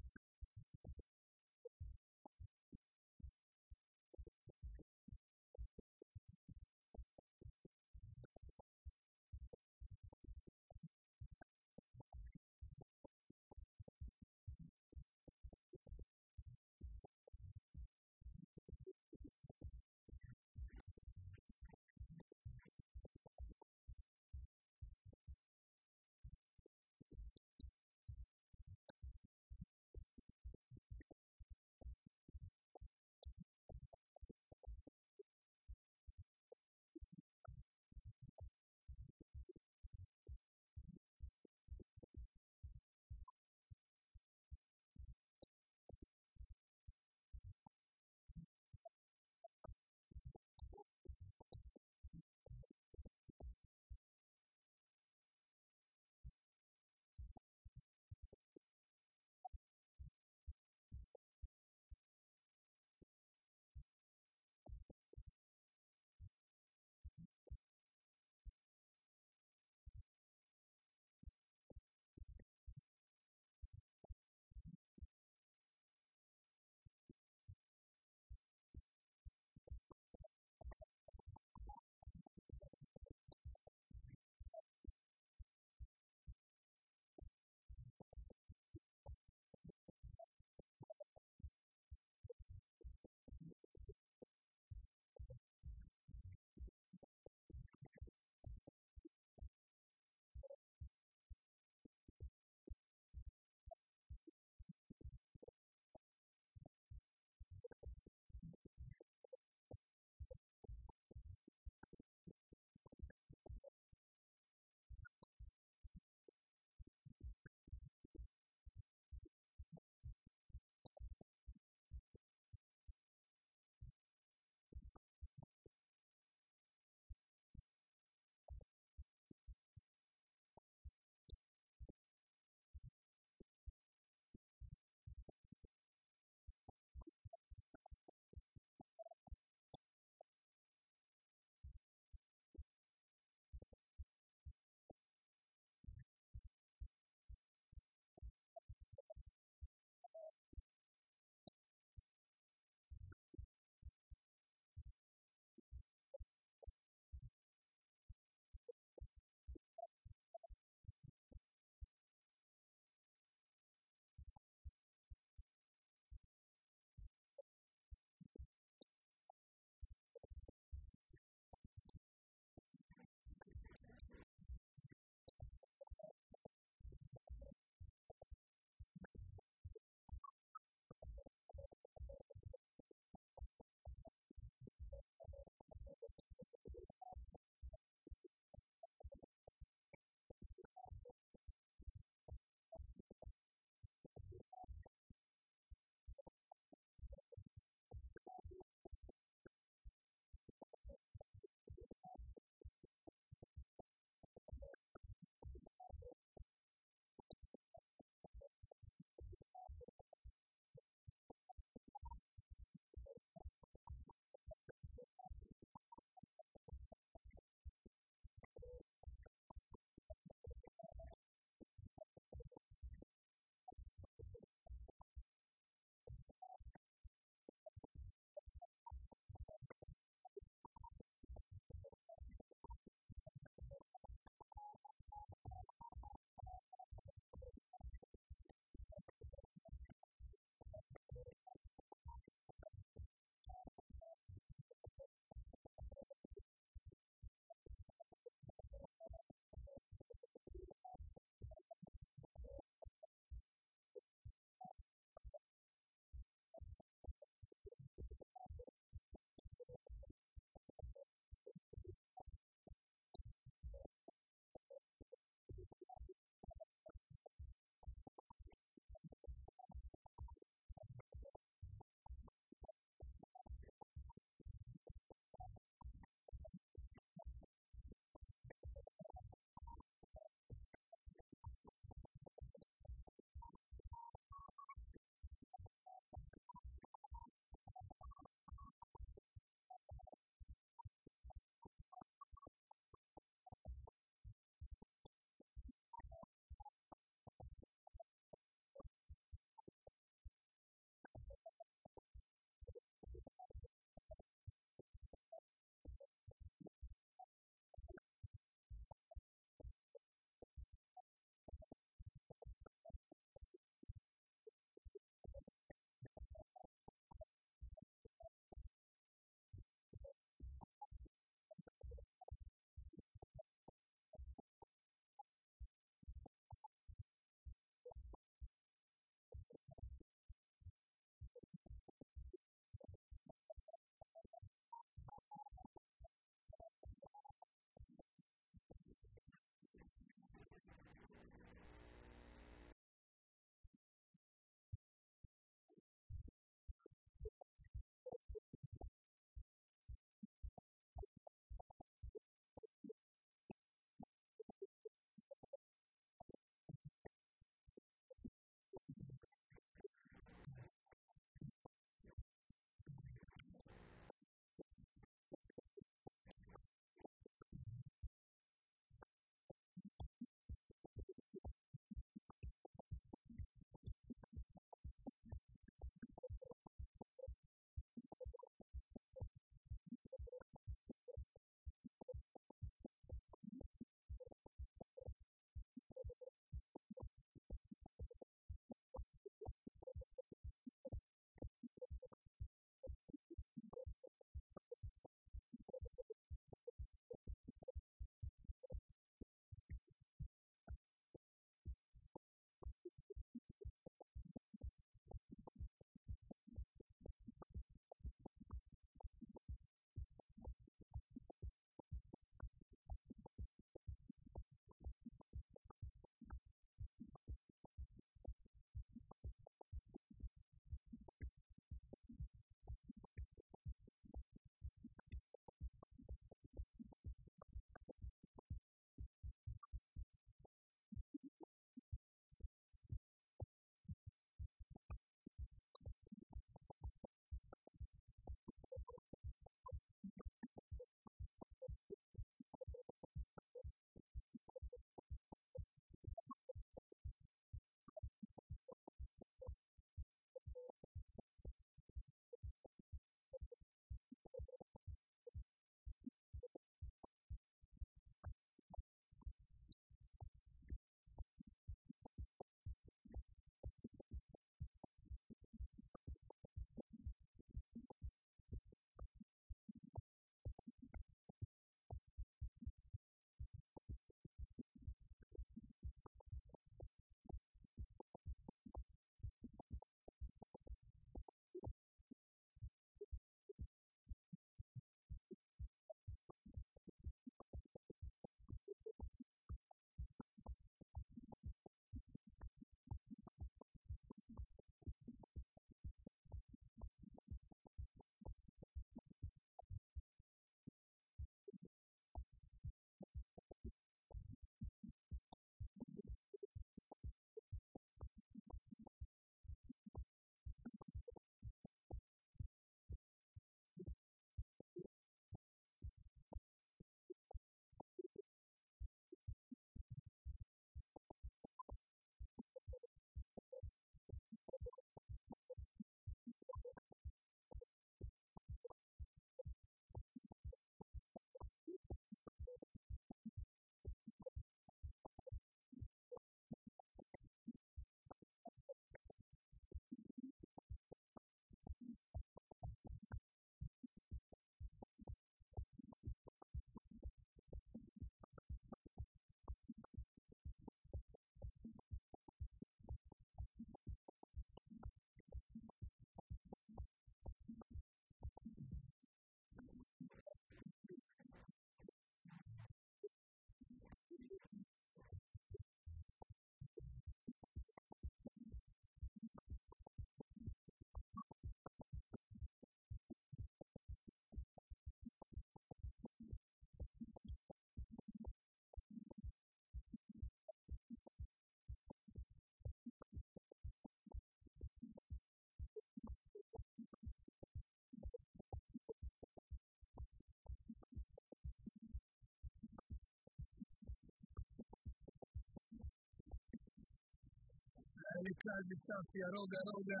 Speaker 1: Popo. kazi safi ya roga roga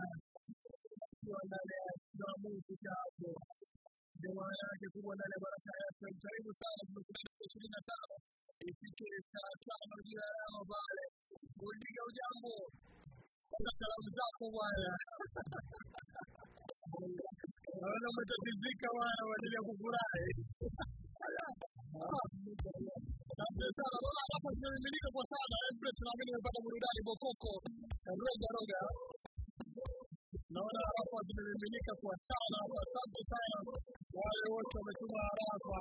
Speaker 1: ikiwa ndani ya maamuzi hapo ndio yake kubwa ndani ya baraka yake. Karibu sana, tumekuja ishirini na tano ifike saa tano jira yao pale. Uliga ujambo, pata salamu zako bwana. Naona umetatizika bwana kwa kufurahi. *laughs* Sana, naona hapa zimemiminika kwa sana. Empress naamini umepata burudani bokoko roga roga naona hapa zimemiminika kwa sana. Asante sana wale wote wametuma harafa.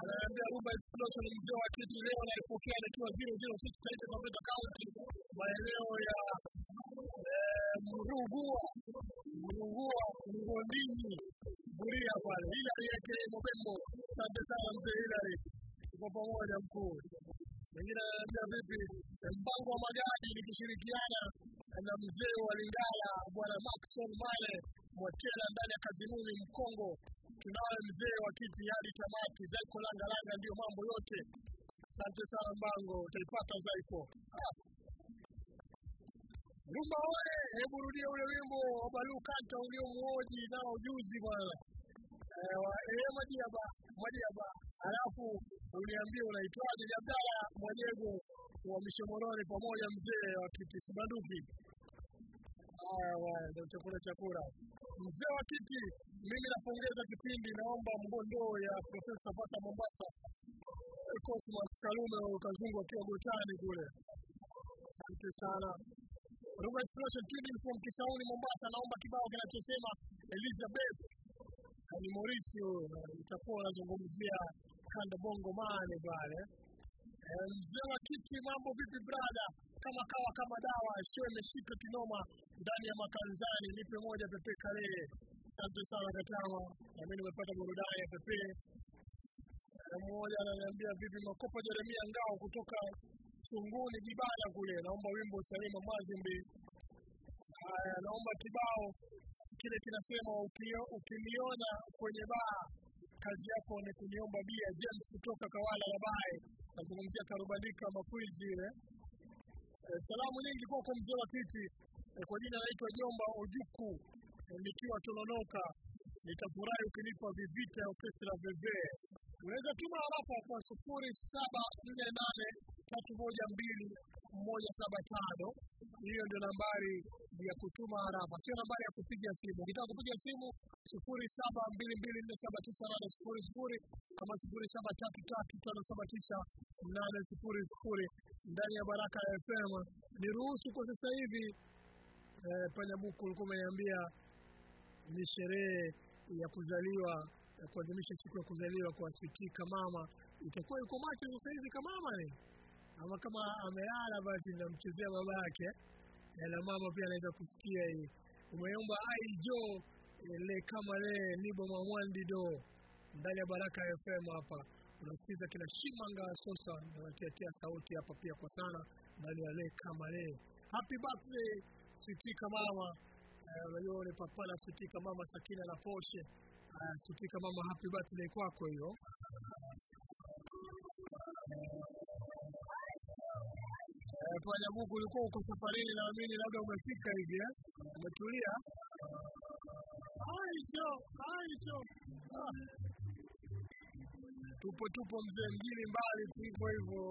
Speaker 1: Ananiambia Rumba Explosion mzee wa kitu leo naipokea nikiwa 006 Taita Taveta County maeneo ya eh, Mrugua Mrugua Mgondini Buria pale Hilary yake Mobembo. Asante sana mzee Hilary, tuko pamoja mkuu. Wengine ananiambia vipi, mpango wa magari nikishirikiana na mzee wa Lingala bwana Maxon Male Mwachela ndani ya Kazimuni Mkongo. tunawe mzee wa kiti hadi tamati, Zaiko Langa Langa, ndiyo mambo yote. Asante sana Mbango, utaipata Zaiko. Ah. Rumba oye, hebu rudia ule wimbo wa Balu Kanta uliomuoji nao juzi bwana. Eh, wa eh, Madiaba, Madiaba. Alafu uniambie unaitwaje Abdalla Mwajego wa Mishomoroni pamoja mzee wa kiti Sibanduki. Haya ndio chakula chakula. Mzee wa kiti, mimi napongeza kipindi, naomba mgondoo ya Profesa Pata Mombasa Cosmas Kalume Kazungu akiwa Gotani kule. Asante sana. Ruga Explosion TV from Kisauni Mombasa, naomba kibao kinachosema Elizabeth ni Mauricio, na itakuwa unazungumzia kanda bongo mane pale. Eh, Mzee wa kiti, mambo vipi brada? Kama kawa kama dawa, sio imeshika kinoma ndani ya makanzani, nipe moja pepe kale. Asante sana Katama, na mimi nimepata burudani ya pepe. Eh, Mmoja ananiambia vipi, Makopa Jeremia Ngao kutoka Chunguni Jibala kule, naomba wimbo Salima Mazimbi. Haya, naomba kibao kile kinasema ukiniona kwenye baa kazi yako ni kuniomba bia. James kutoka Kawala la Bae, nazungumzia Karubalika Mapwizi ile. Eh, salamu nyingi kwako mzee wa kiti. Eh, kwa jina naitwa Jomba Ojuku, eh, nikiwa Tononoka. Nitafurahi ukinipa vivita ya orkestra veve. Unaweza tuma harafa kwa sufuri saba nne nane tatu moja mbili moja saba tano. Hiyo ndio nambari ya kutuma harafa, sio nambari ya kupiga simu. Ukitaka kupiga simu sufuri saba mbili mbili nne saba tisa nane sufuri sufuri kama sufuri saba tatu tatu tano saba tisa nane sufuri sufuri ndani ya Baraka ya FM. Niruhusu kwa sasa hivi eh, Panyabuku ulikuwa umeniambia ni sherehe ya kuzaliwa ya kuadhimisha siku ya kuzaliwa kwa Sitika mama. Itakuwa yuko macho sasa hivi kama mama ni ama kama amelala, basi namchezea baba yake na mama pia anaweza kusikia hii. Umeomba ai jo le kama le nibo mamwandi do ndani ya Baraka ya FM hapa unasikiza kina Shimanga Sosa nawatiatia sauti hapa pia kwa sana ndani ya le kama le. Happy birthday Sitika mama. Eh, Unajua ni papala Sitika mama Sakina na Poshe. Uh, Sitika mama, happy birthday kwako hiyo. Fanya Mungu ulikuwa uko safarini, naamini labda umefika hivi eh? Umetulia? Aicho, aicho. Ah. Tupo tupo mzee, mjini mbali tu hivyo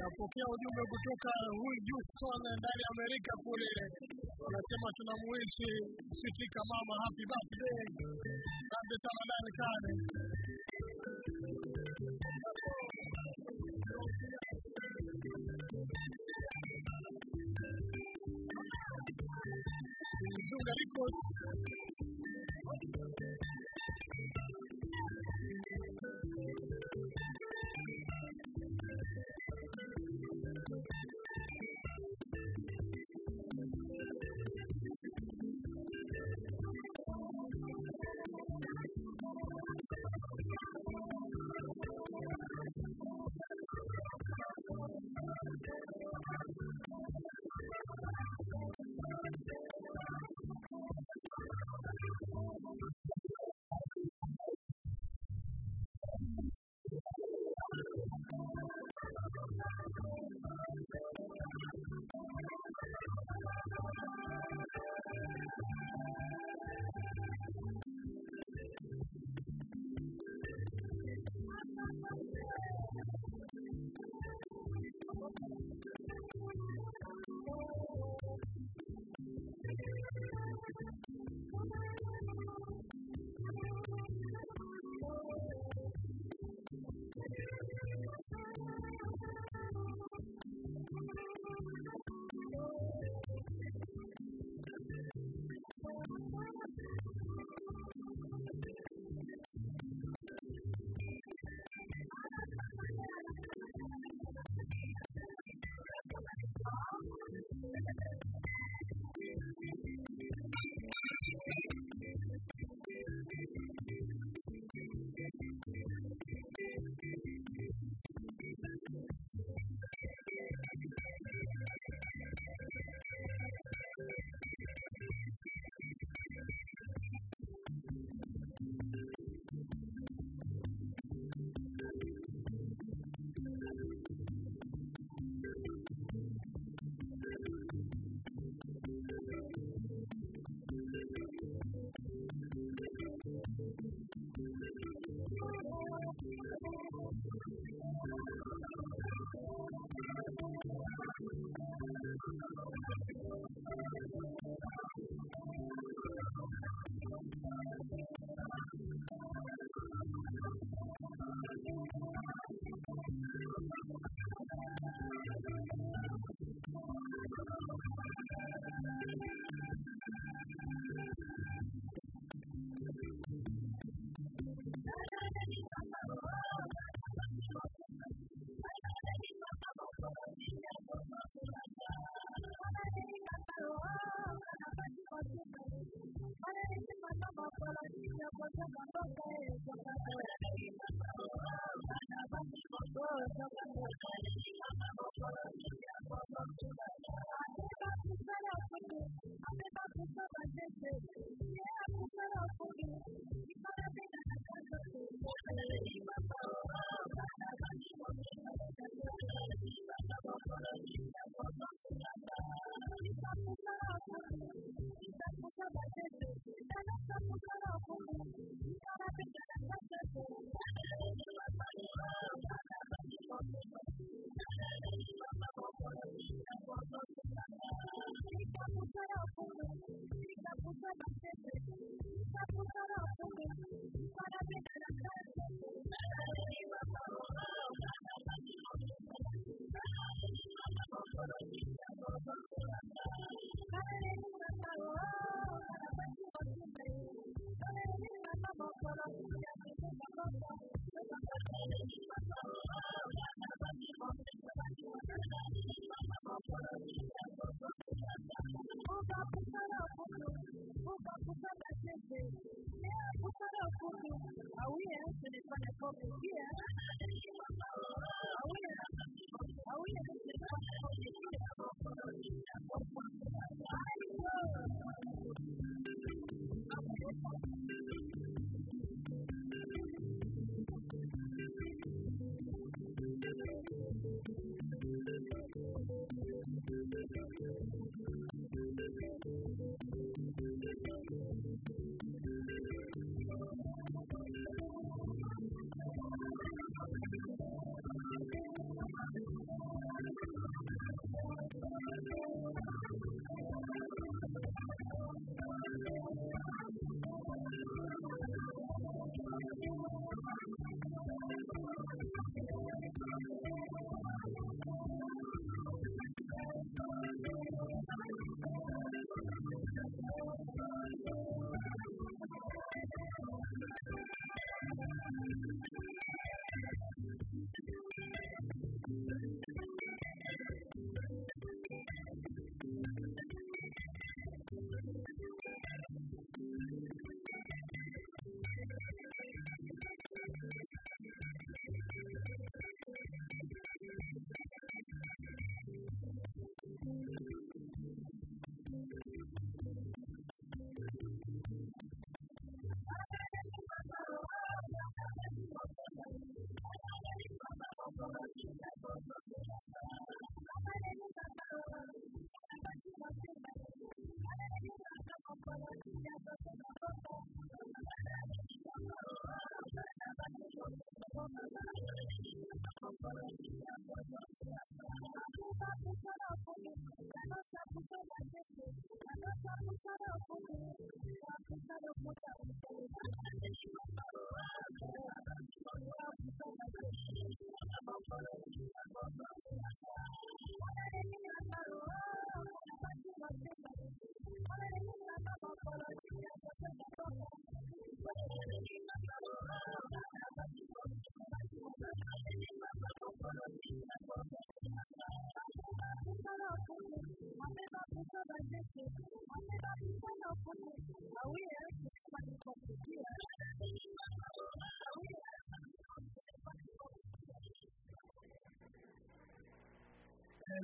Speaker 2: Napokea ujumbe kutoka Houston ndani ya Amerika kule, wanasema tunamuishi Sitika mama, happy birthday. Asante sana Dani very close.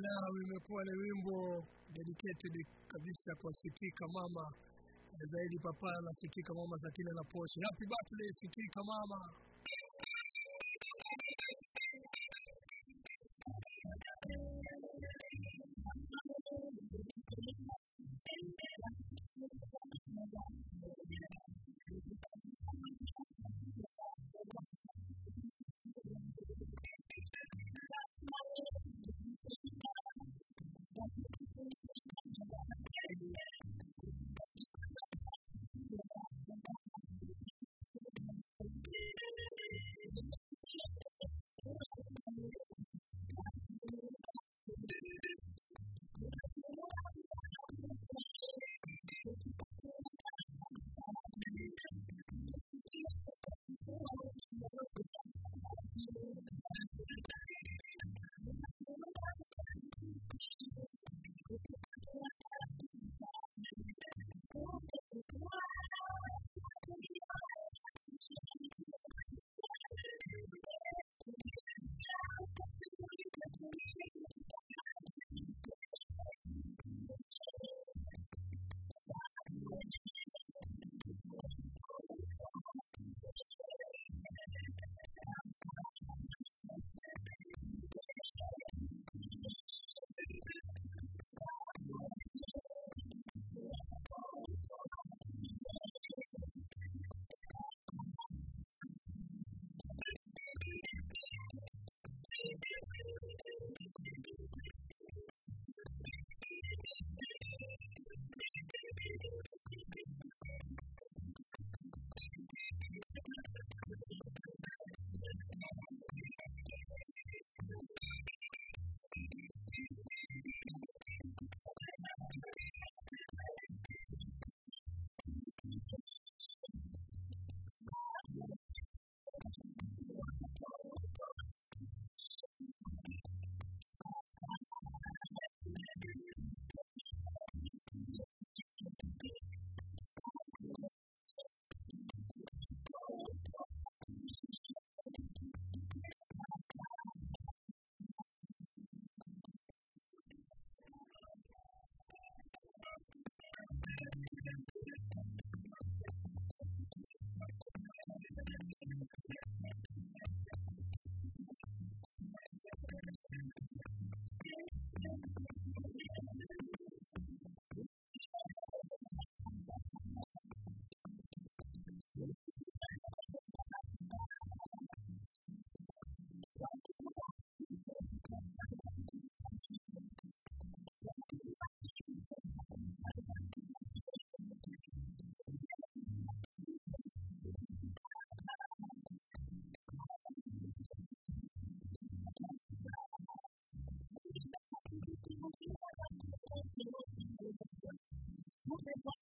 Speaker 1: Leo imekuwa ni wimbo dedicated kabisa kwa Sitika Mama zaidi papa na Sitika Mama Sakina na Poshi. Happy birthday Sitika Mama. people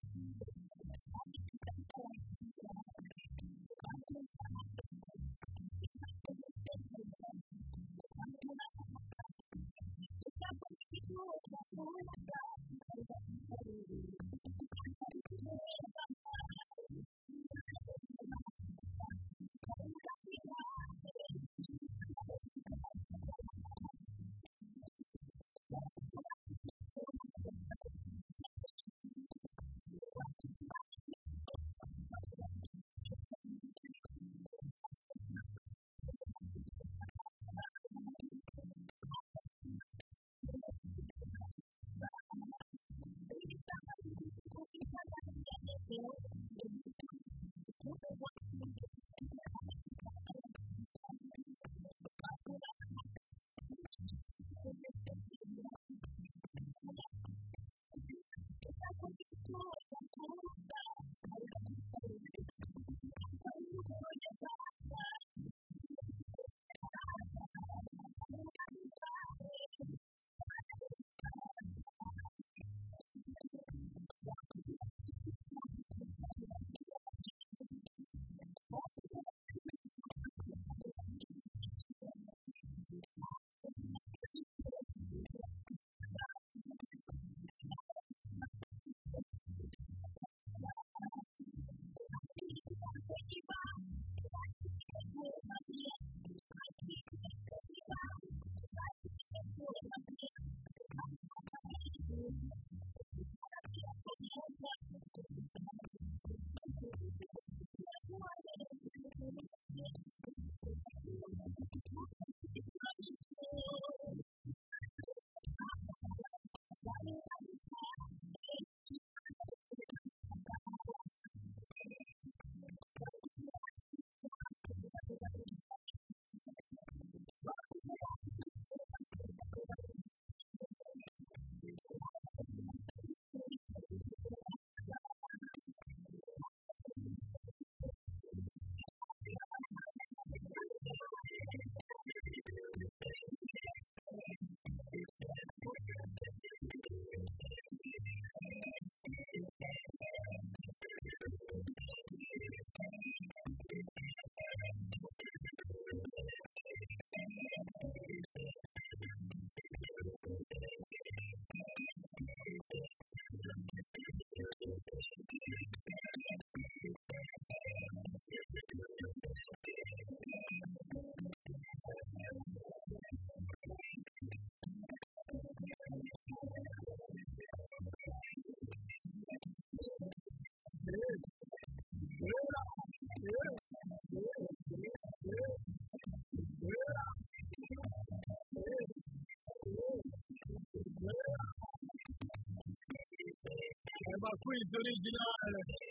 Speaker 1: Bakuyizori Gilal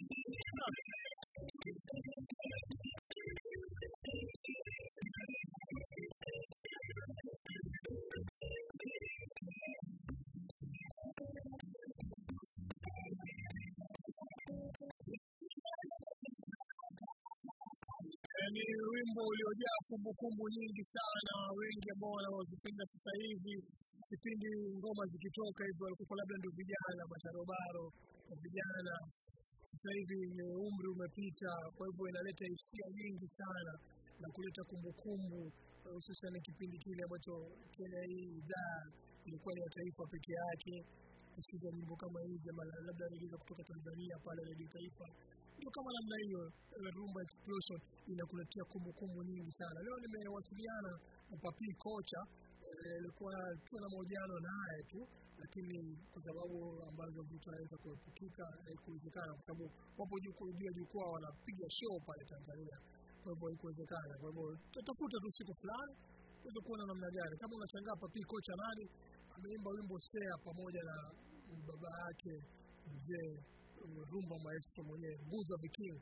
Speaker 1: kumbukumbu nyingi sana, wengi ambao wanaozipenda sasa hivi kipindi ngoma zikitoka hivyo walikuwa labda ndio vijana matarobaro vijana. Sasa hivi umri umepita, kwa hivyo inaleta hisia nyingi sana na kuleta kumbukumbu, hususan kipindi kile ambacho Kenya hii idhaa ilikuwa ni ya taifa peke yake kusikiza nyimbo kama hizi, labda redio kutoka Tanzania pale redio Taifa, ndio kama namna hiyo. Rumba Explosion inakuletea kumbukumbu nyingi sana. Leo nimewasiliana na Papi Kocha, ilikuwa tu na mahojiano naye tu, lakini kwa sababu ambazo vitaweza kuepukika haikuwezekana, kwa sababu wapo juu ya jukwaa wanapiga show pale Tanzania, kwa hivyo haikuwezekana. Kwa hivyo tutafuta tu siku fulani tuweze kuona namna gani. Kama unashangaa Papi Kocha nani ameimba wimbo Sea pamoja na baba yake mzee Rumba Maestro mwenyewe Nguza the King.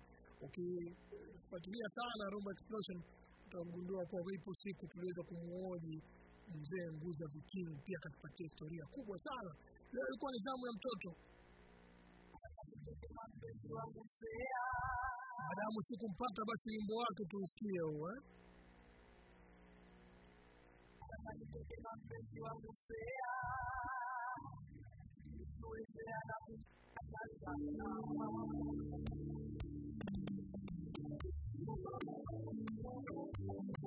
Speaker 1: Ukifuatilia sana Rumba Explosion utagundua kuwa ipo siku tuliweza kumuoji mzee Nguza Vikingi, pia akatupatia historia kubwa sana. Leo ilikuwa ni zamu ya mtoto Adamu, sikumpata basi wimbo wake tuusikie huo eh?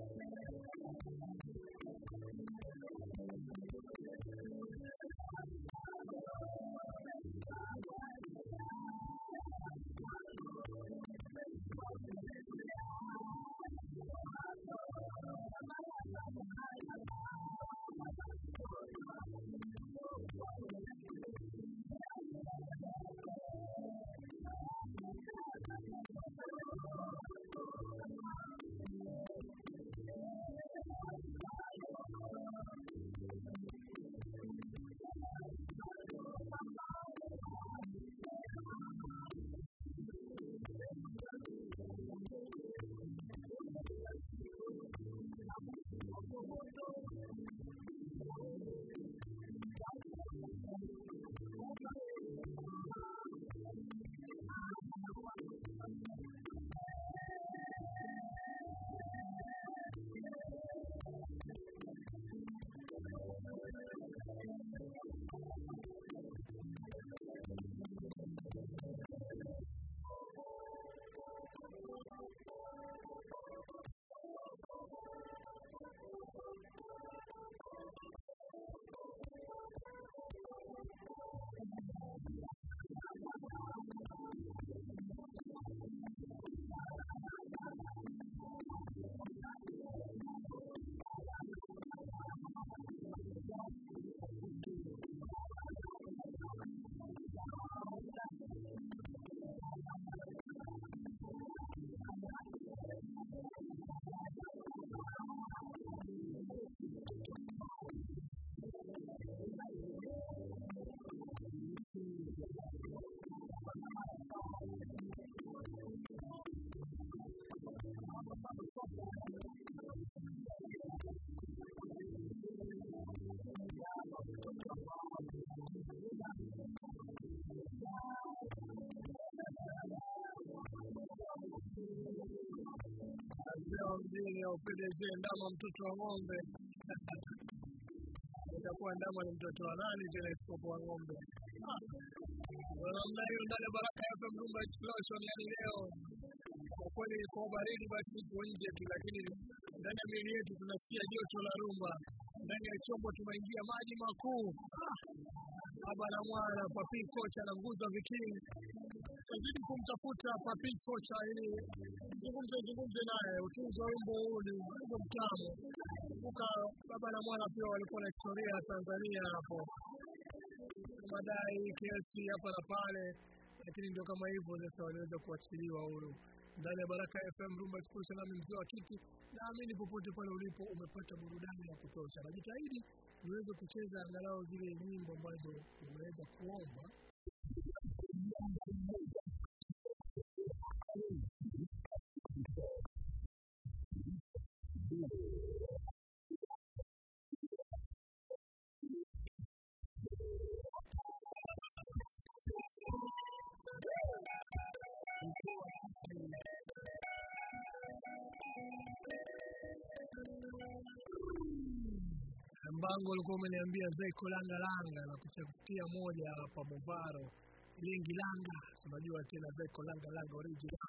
Speaker 1: Amen. PDG ndama mtoto wa ng'ombe. *laughs* Itakuwa ndama ni mtoto wa nani tena isipokuwa ng'ombe? Namna hiyo ndani baraka ya FM Rumba leo kwa kweli kwa baridi basi iko nje tu lakini ndani ya miili yetu tunasikia joto la rumba. Ndani ya chombo tumeingia maji makuu. Baba na mwana papi kocha na nguza vikini. Tazidi kumtafuta papi kocha ili zungumze zungumze naye utunzi wa wimbo huu ni wimbo mtamu kumbuka baba na mwana pia walikuwa na historia ya tanzania hapo madai kesi hapa na pale lakini ndio kama hivyo sasa waliweza kuachiliwa huru ndani ya Baraka FM Rumba Explosion nami mzee wa kiti. Naamini popote pale ulipo umepata burudani ya kutosha. Najitahidi niweze kucheza angalau zile nyimbo ambazo umeweza kuomba. Mbango ulikuwa umeniambia zeko langa langa na kuchakutia moja hapa Movaro lingi langa, unajua tena zeko langa langa original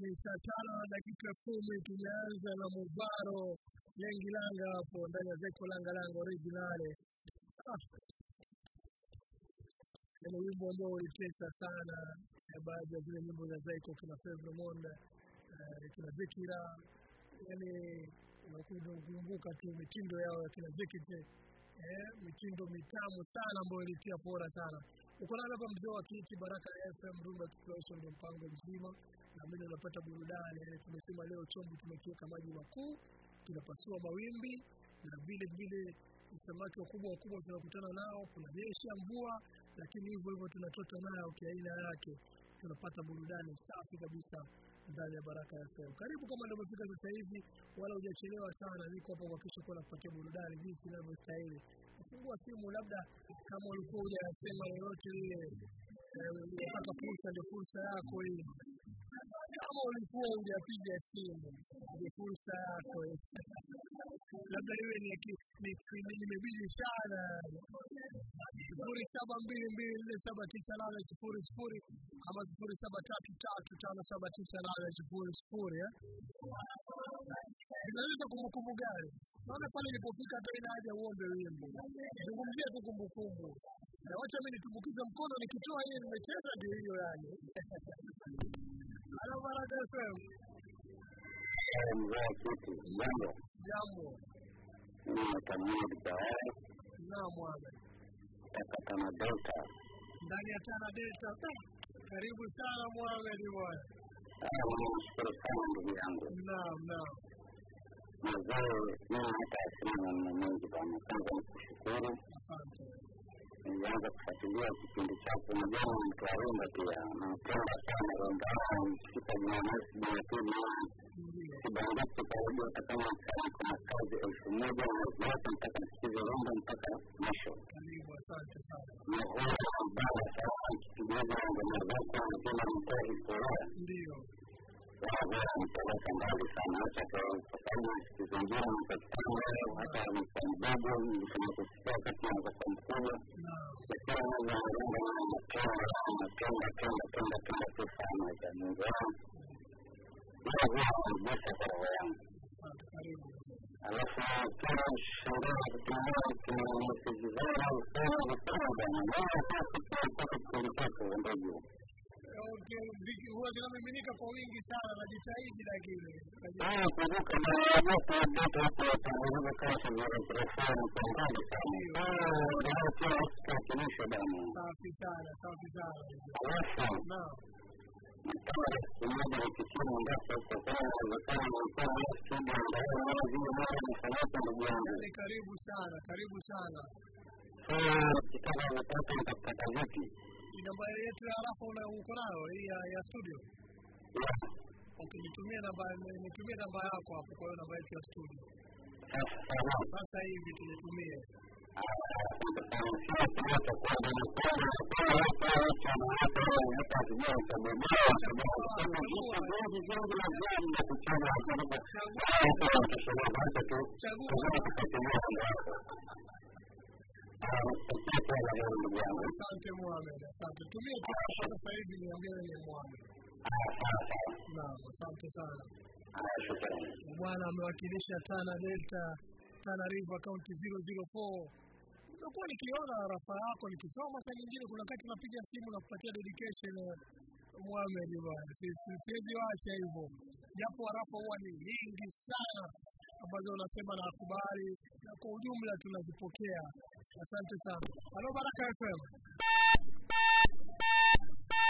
Speaker 1: ni saa tano na dakika kumi tumeanza na Mubaro lengilanga hapo ndani ya Zeko Langa Langa originale. Ah. Ni wimbo ambao ulitesa sana baadhi ya zile nyimbo za Zaiko kina Fevre Monde eh, kina Zikira yani unakuja ukumbuka tu mitindo yao ya kina Zikite eh, mitindo mitamu sana ambayo ilitia pora sana. Uko nalo mzee wa kiti Baraka FM Rumba Explosion ndio mpango mzima, na mimi unapata burudani. Tumesema leo chombo tumekiweka maji makuu, tunapasua mawimbi na vile vile samaki wakubwa wakubwa tunakutana nao, kunanyesha mvua, lakini hivyo hivyo tunatota nayo kiaina yake, tunapata burudani safi kabisa ndani ya Baraka ya FM. Karibu kama umefika sasa hivi, wala hujachelewa sana, niko hapa kuhakikisha kuwa nakupatia burudani jinsi inavyostahili. Fungua simu, labda kama ulikuwa hujasema lolote lile, eh, unataka fursa, ndio fursa yako hii. Kama ulikuwa ujapiga simu, ni fursa yako labda iwe ni ki- ni- ni- imebidi sana sifuri saba mbili mbili nne saba tisa nane sifuri sifuri ama sifuri saba tatu tatu tano saba tisa nane sifuri sifuri eh? zinaleta kumbukumbu gani? Naona pale ilipofika hata ina haja uombe wimbo, zungumzia tu kumbukumbu na wacha mimi nitumbukize mkono nikitoa hii nimecheza, ndio hiyo yani. Halo Baraka FM,
Speaker 3: mzee kiti jambo
Speaker 1: jambo
Speaker 3: mimi Tamir Bae
Speaker 1: naam bwana.
Speaker 3: Kaka Tana Delta.
Speaker 1: ndani ya Tana Delta. Karibu sana Mohamed bwana.
Speaker 3: Nashukuru sana ndugu yangu
Speaker 1: Naam, naam.
Speaker 3: mazee, mimi hata sina maneno mengi bwana. Kwanza nikushukuru,
Speaker 1: Asante.
Speaker 3: Nilianza kufuatilia kipindi chake mjana ni mtu wa rumba pia, nampenda sana rumba. kipa Jumamosi, Jumapili
Speaker 1: Ndio.
Speaker 3: kibandiki karibu hata kama sana kuna kazi elfu moja zote mpaka nisikize rumba mpaka mwisho. Na huwa mbaya sana kipigiza ngoma zako na kila mtoa historia
Speaker 1: Ndio.
Speaker 3: mpeleka mbali sana hata kwa sababu siku zingine nipatikana hata nikiwa mdogo nilifanya kusikia wakati nakosa mkubwa
Speaker 1: Naam.
Speaker 3: lakini nazaenda napenda napenda penda penda penda tu sana za mungu wangu ila huwa naigusa kwa roho yangu
Speaker 1: Asante, karibu.
Speaker 3: alafu pia shangaa kutumia kuna meseji zao sana sana bana naona sasa mpaka kipindi chako uende juu
Speaker 1: Okay, viki huwa zinamiminika kwa wingi sana, najitahidi lakini.
Speaker 3: Kumbuka na moto wa joto hapo watanguliza kama shavira kwa mbali sana. Ndio pia tukakinisha bana.
Speaker 1: Safi sana, safi sana.
Speaker 3: Alafu
Speaker 1: Naam.
Speaker 3: nataka siku moja nipitie Mombasa huko inawezekana nilikuwa na studio ambayo mara zile mara nifanyaka ndugu yangu.
Speaker 1: Karibu sana, karibu sana.
Speaker 3: Kitaka vipi?
Speaker 1: Namba yetu ya una uko nayo hii ya, studio. Okay, nitumie namba nitumie namba yako hapo, kwa hiyo namba yetu ya studio.
Speaker 3: sasa.
Speaker 1: Sasa hivi tunitumie. Asante Mohamed, asante. Tumie sasa hivi wewe ni Mohamed. Naam, asante sana. Bwana amewakilisha Tana Delta, Tana River County 004. Nimekuwa nikiona rafa yako nikisoma, saa nyingine kuna wakati napiga simu na kupatia dedication Muhammad Mohamed bwana, Si- si- siwezi wacha hivyo, japo rafa huwa ni nyingi sana ambazo unasema na kubali, na kwa ujumla tunazipokea. Asante sana. Halo Baraka FM.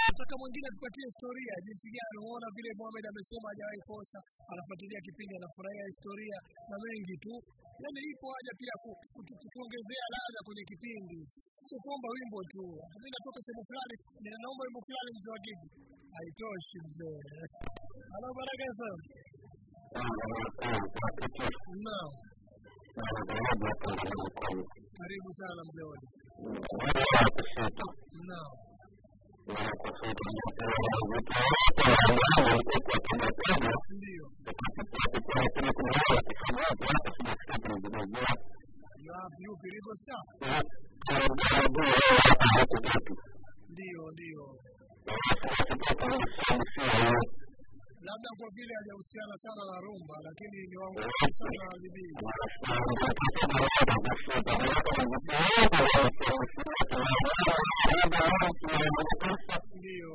Speaker 1: Nataka mwingine tupatie historia jinsi gani unaona vile Mohamed amesema hajawahi kosa, anafuatilia kipindi, anafurahia historia na mengi tu. Yaani ipo haja pia ku- ku- kutuongezea ladha kwenye kipindi, sio kuomba wimbo tu. Mimi natoka sehemu fulani, ninaomba wimbo fulani, mzee wa kitu haitoshi mzee. Halo Baraka FM. Naam, karibu sana Star? Ndio, ndio.
Speaker 3: Labda kwa vile hajahusiana sana na rumba, lakini ni wangu sana bidii. Ndio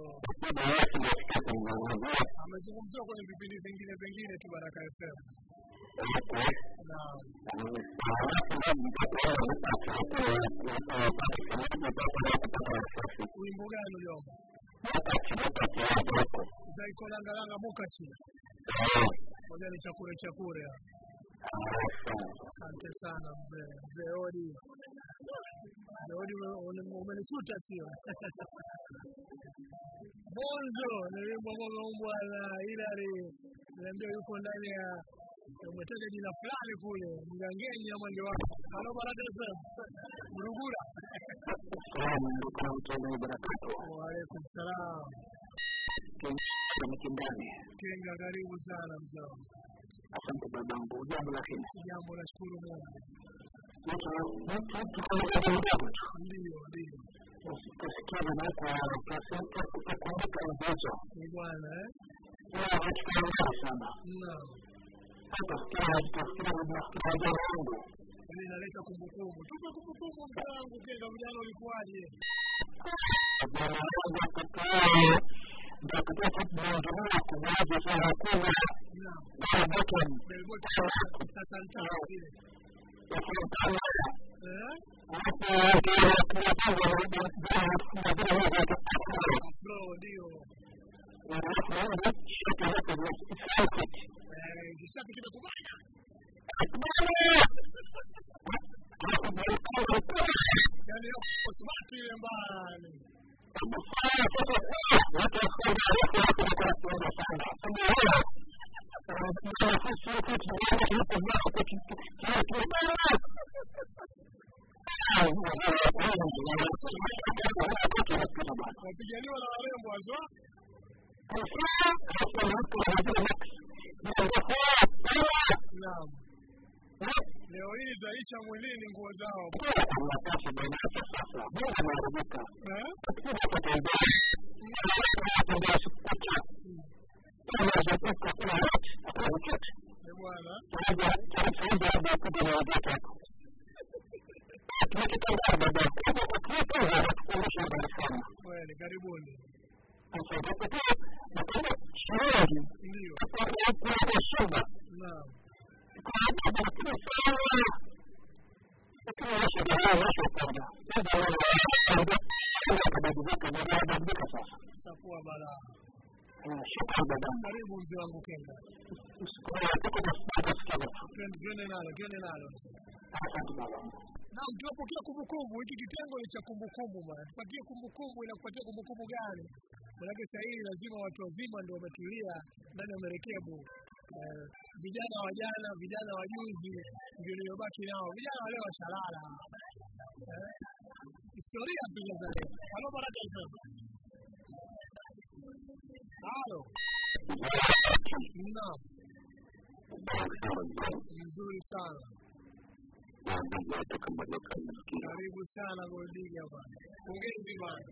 Speaker 3: amezungumziwa kwenye vipindi vingine vingine tu Baraka FM. Wimbo gani uliomba? Zaiko langalanga mukachi. Moja ni chakure chakure. Asante sana mzee mzee Odi. Odi ume- ume- umenisuta sio? Bonzo ni wimbo ambao na hilari niambia yuko ndani ya umetaja jina fulani kule Mgangeni ya mwenge wako Halo Baraka FM. Mrugura. Wa alaikum salam. Kenga karibu sana mzee. wangu.
Speaker 1: Asante babangu, jambo lakini
Speaker 3: Jambo nashukuru Mungu. Ndio, ndio.
Speaker 1: kusikia baba yako utakumbuka mzozo
Speaker 3: Ni bwana eh?
Speaker 1: wachukua sana
Speaker 3: Naam.
Speaker 1: hata sikia utafikia unafikia jambo langu
Speaker 3: Inaleta kumbukumbu. Tupe kumbukumbu mwanangu, wangu Kenga, vijana ulikuwaje?
Speaker 1: ndio
Speaker 3: Eh? Kishapi kimekubana. Yaani hapo smart ile mbali. Wapigaliwa na warembo waswa. Naam. Leo hii zaisha mwilini nguo zao. Kweli, karibuni. Ndio. Karibu mzee wangu Kenda. Twende nalo, twende. Naam, tunapokea kumbukumbu. Hiki kitengo ni cha kumbukumbu bwana. Tupatie kumbukumbu, inakupatia kumbukumbu gani? Manake saa hii lazima watu wazima ndio wametulia ndani ya merekebu. Vijana wa jana, vijana wa juzi ndio niliobaki nao. Vijana wale washalala. Historia pia za leo. Halo Baraka ipo. Halo. Naam, vizuri sana. Karibu sana Goldiga bwana. Pongezi bwana.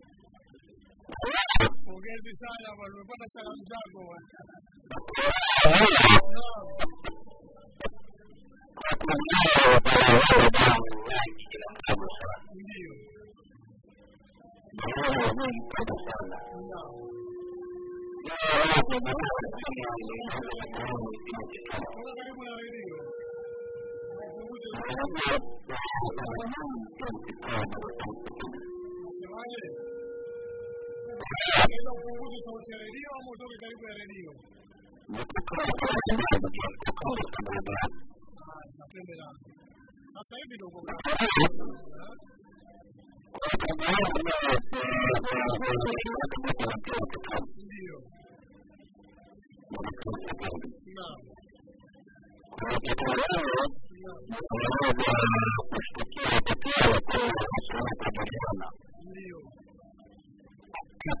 Speaker 3: Pongezi sana bwana, umepata salamu zako bwana. Naam. Ndio. Naam. Toka karibu na redio. Punguze Semaje? Unaweza upunguze sauti ya redio ama utoke karibu ya redio? Sasa hivi ndio uko. Ndio. Ndio.
Speaker 2: No.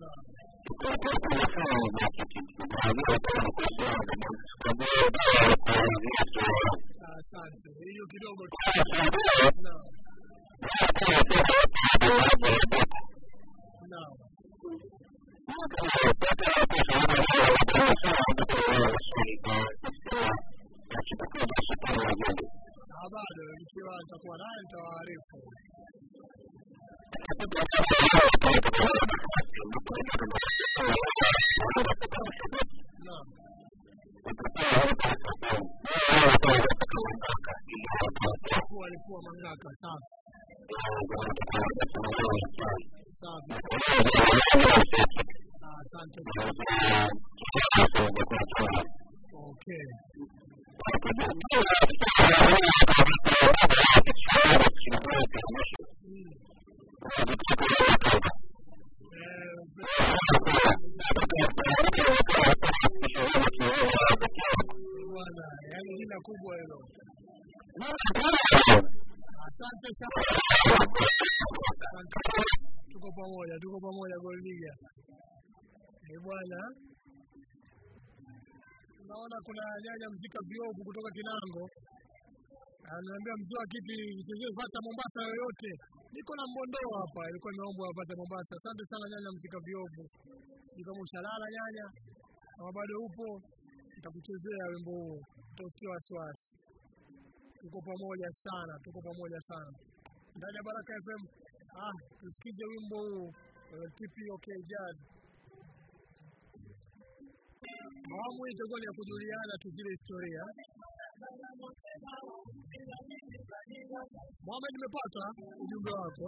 Speaker 2: habari ikiwa atakuwa naye nitawaarifu. Naam. Kuwa alikuwa mamlaka safi. Safi. Ah, Asante sana. Okay. Mm. Asante sana. Tuko pamoja, tuko pamoja Goldiga. Eh bwana, naona kuna nyanya mzika viovu kutoka Kinango ananiambia wa kiti vata pata Mombasa yoyote. Niko na mbondoo hapa, ilikuwa naomba apate Mombasa. Asante sana nyanya mzika viovu. Kama ushalala nyanya, kama bado upo nitakuchezea wimbo huo, Tosio wasiwasi. Tuko pamoja sana, tuko pamoja sana ndani ya Baraka FM. Ah, tusikize wimbo huu TPOK jazz. Awamu hii itakuwa ni ya kujuliana tu zile historia. Mama, nimepata ujumbe wako.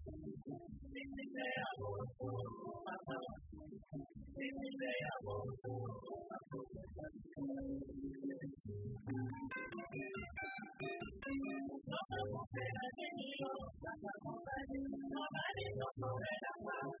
Speaker 2: Yeah.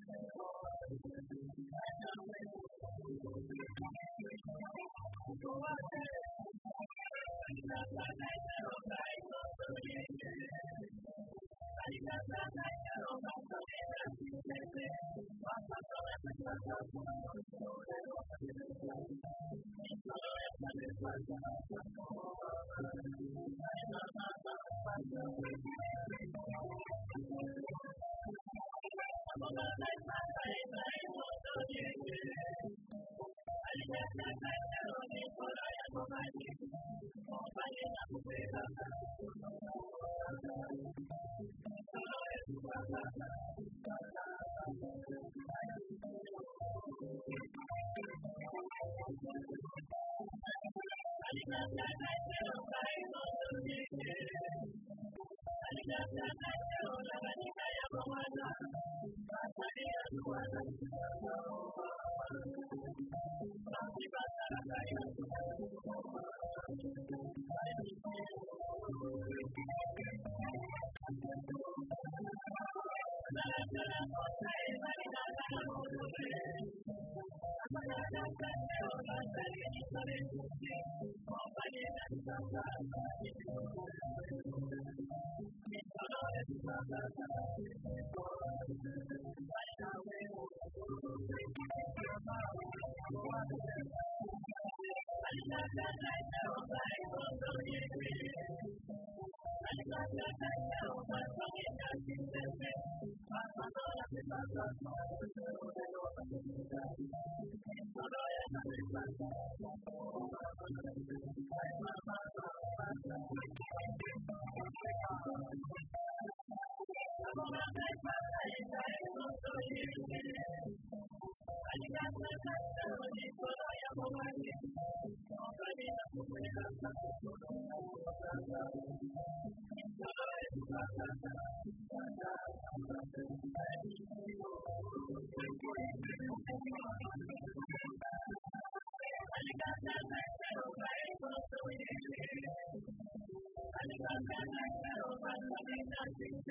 Speaker 2: Amen. 1960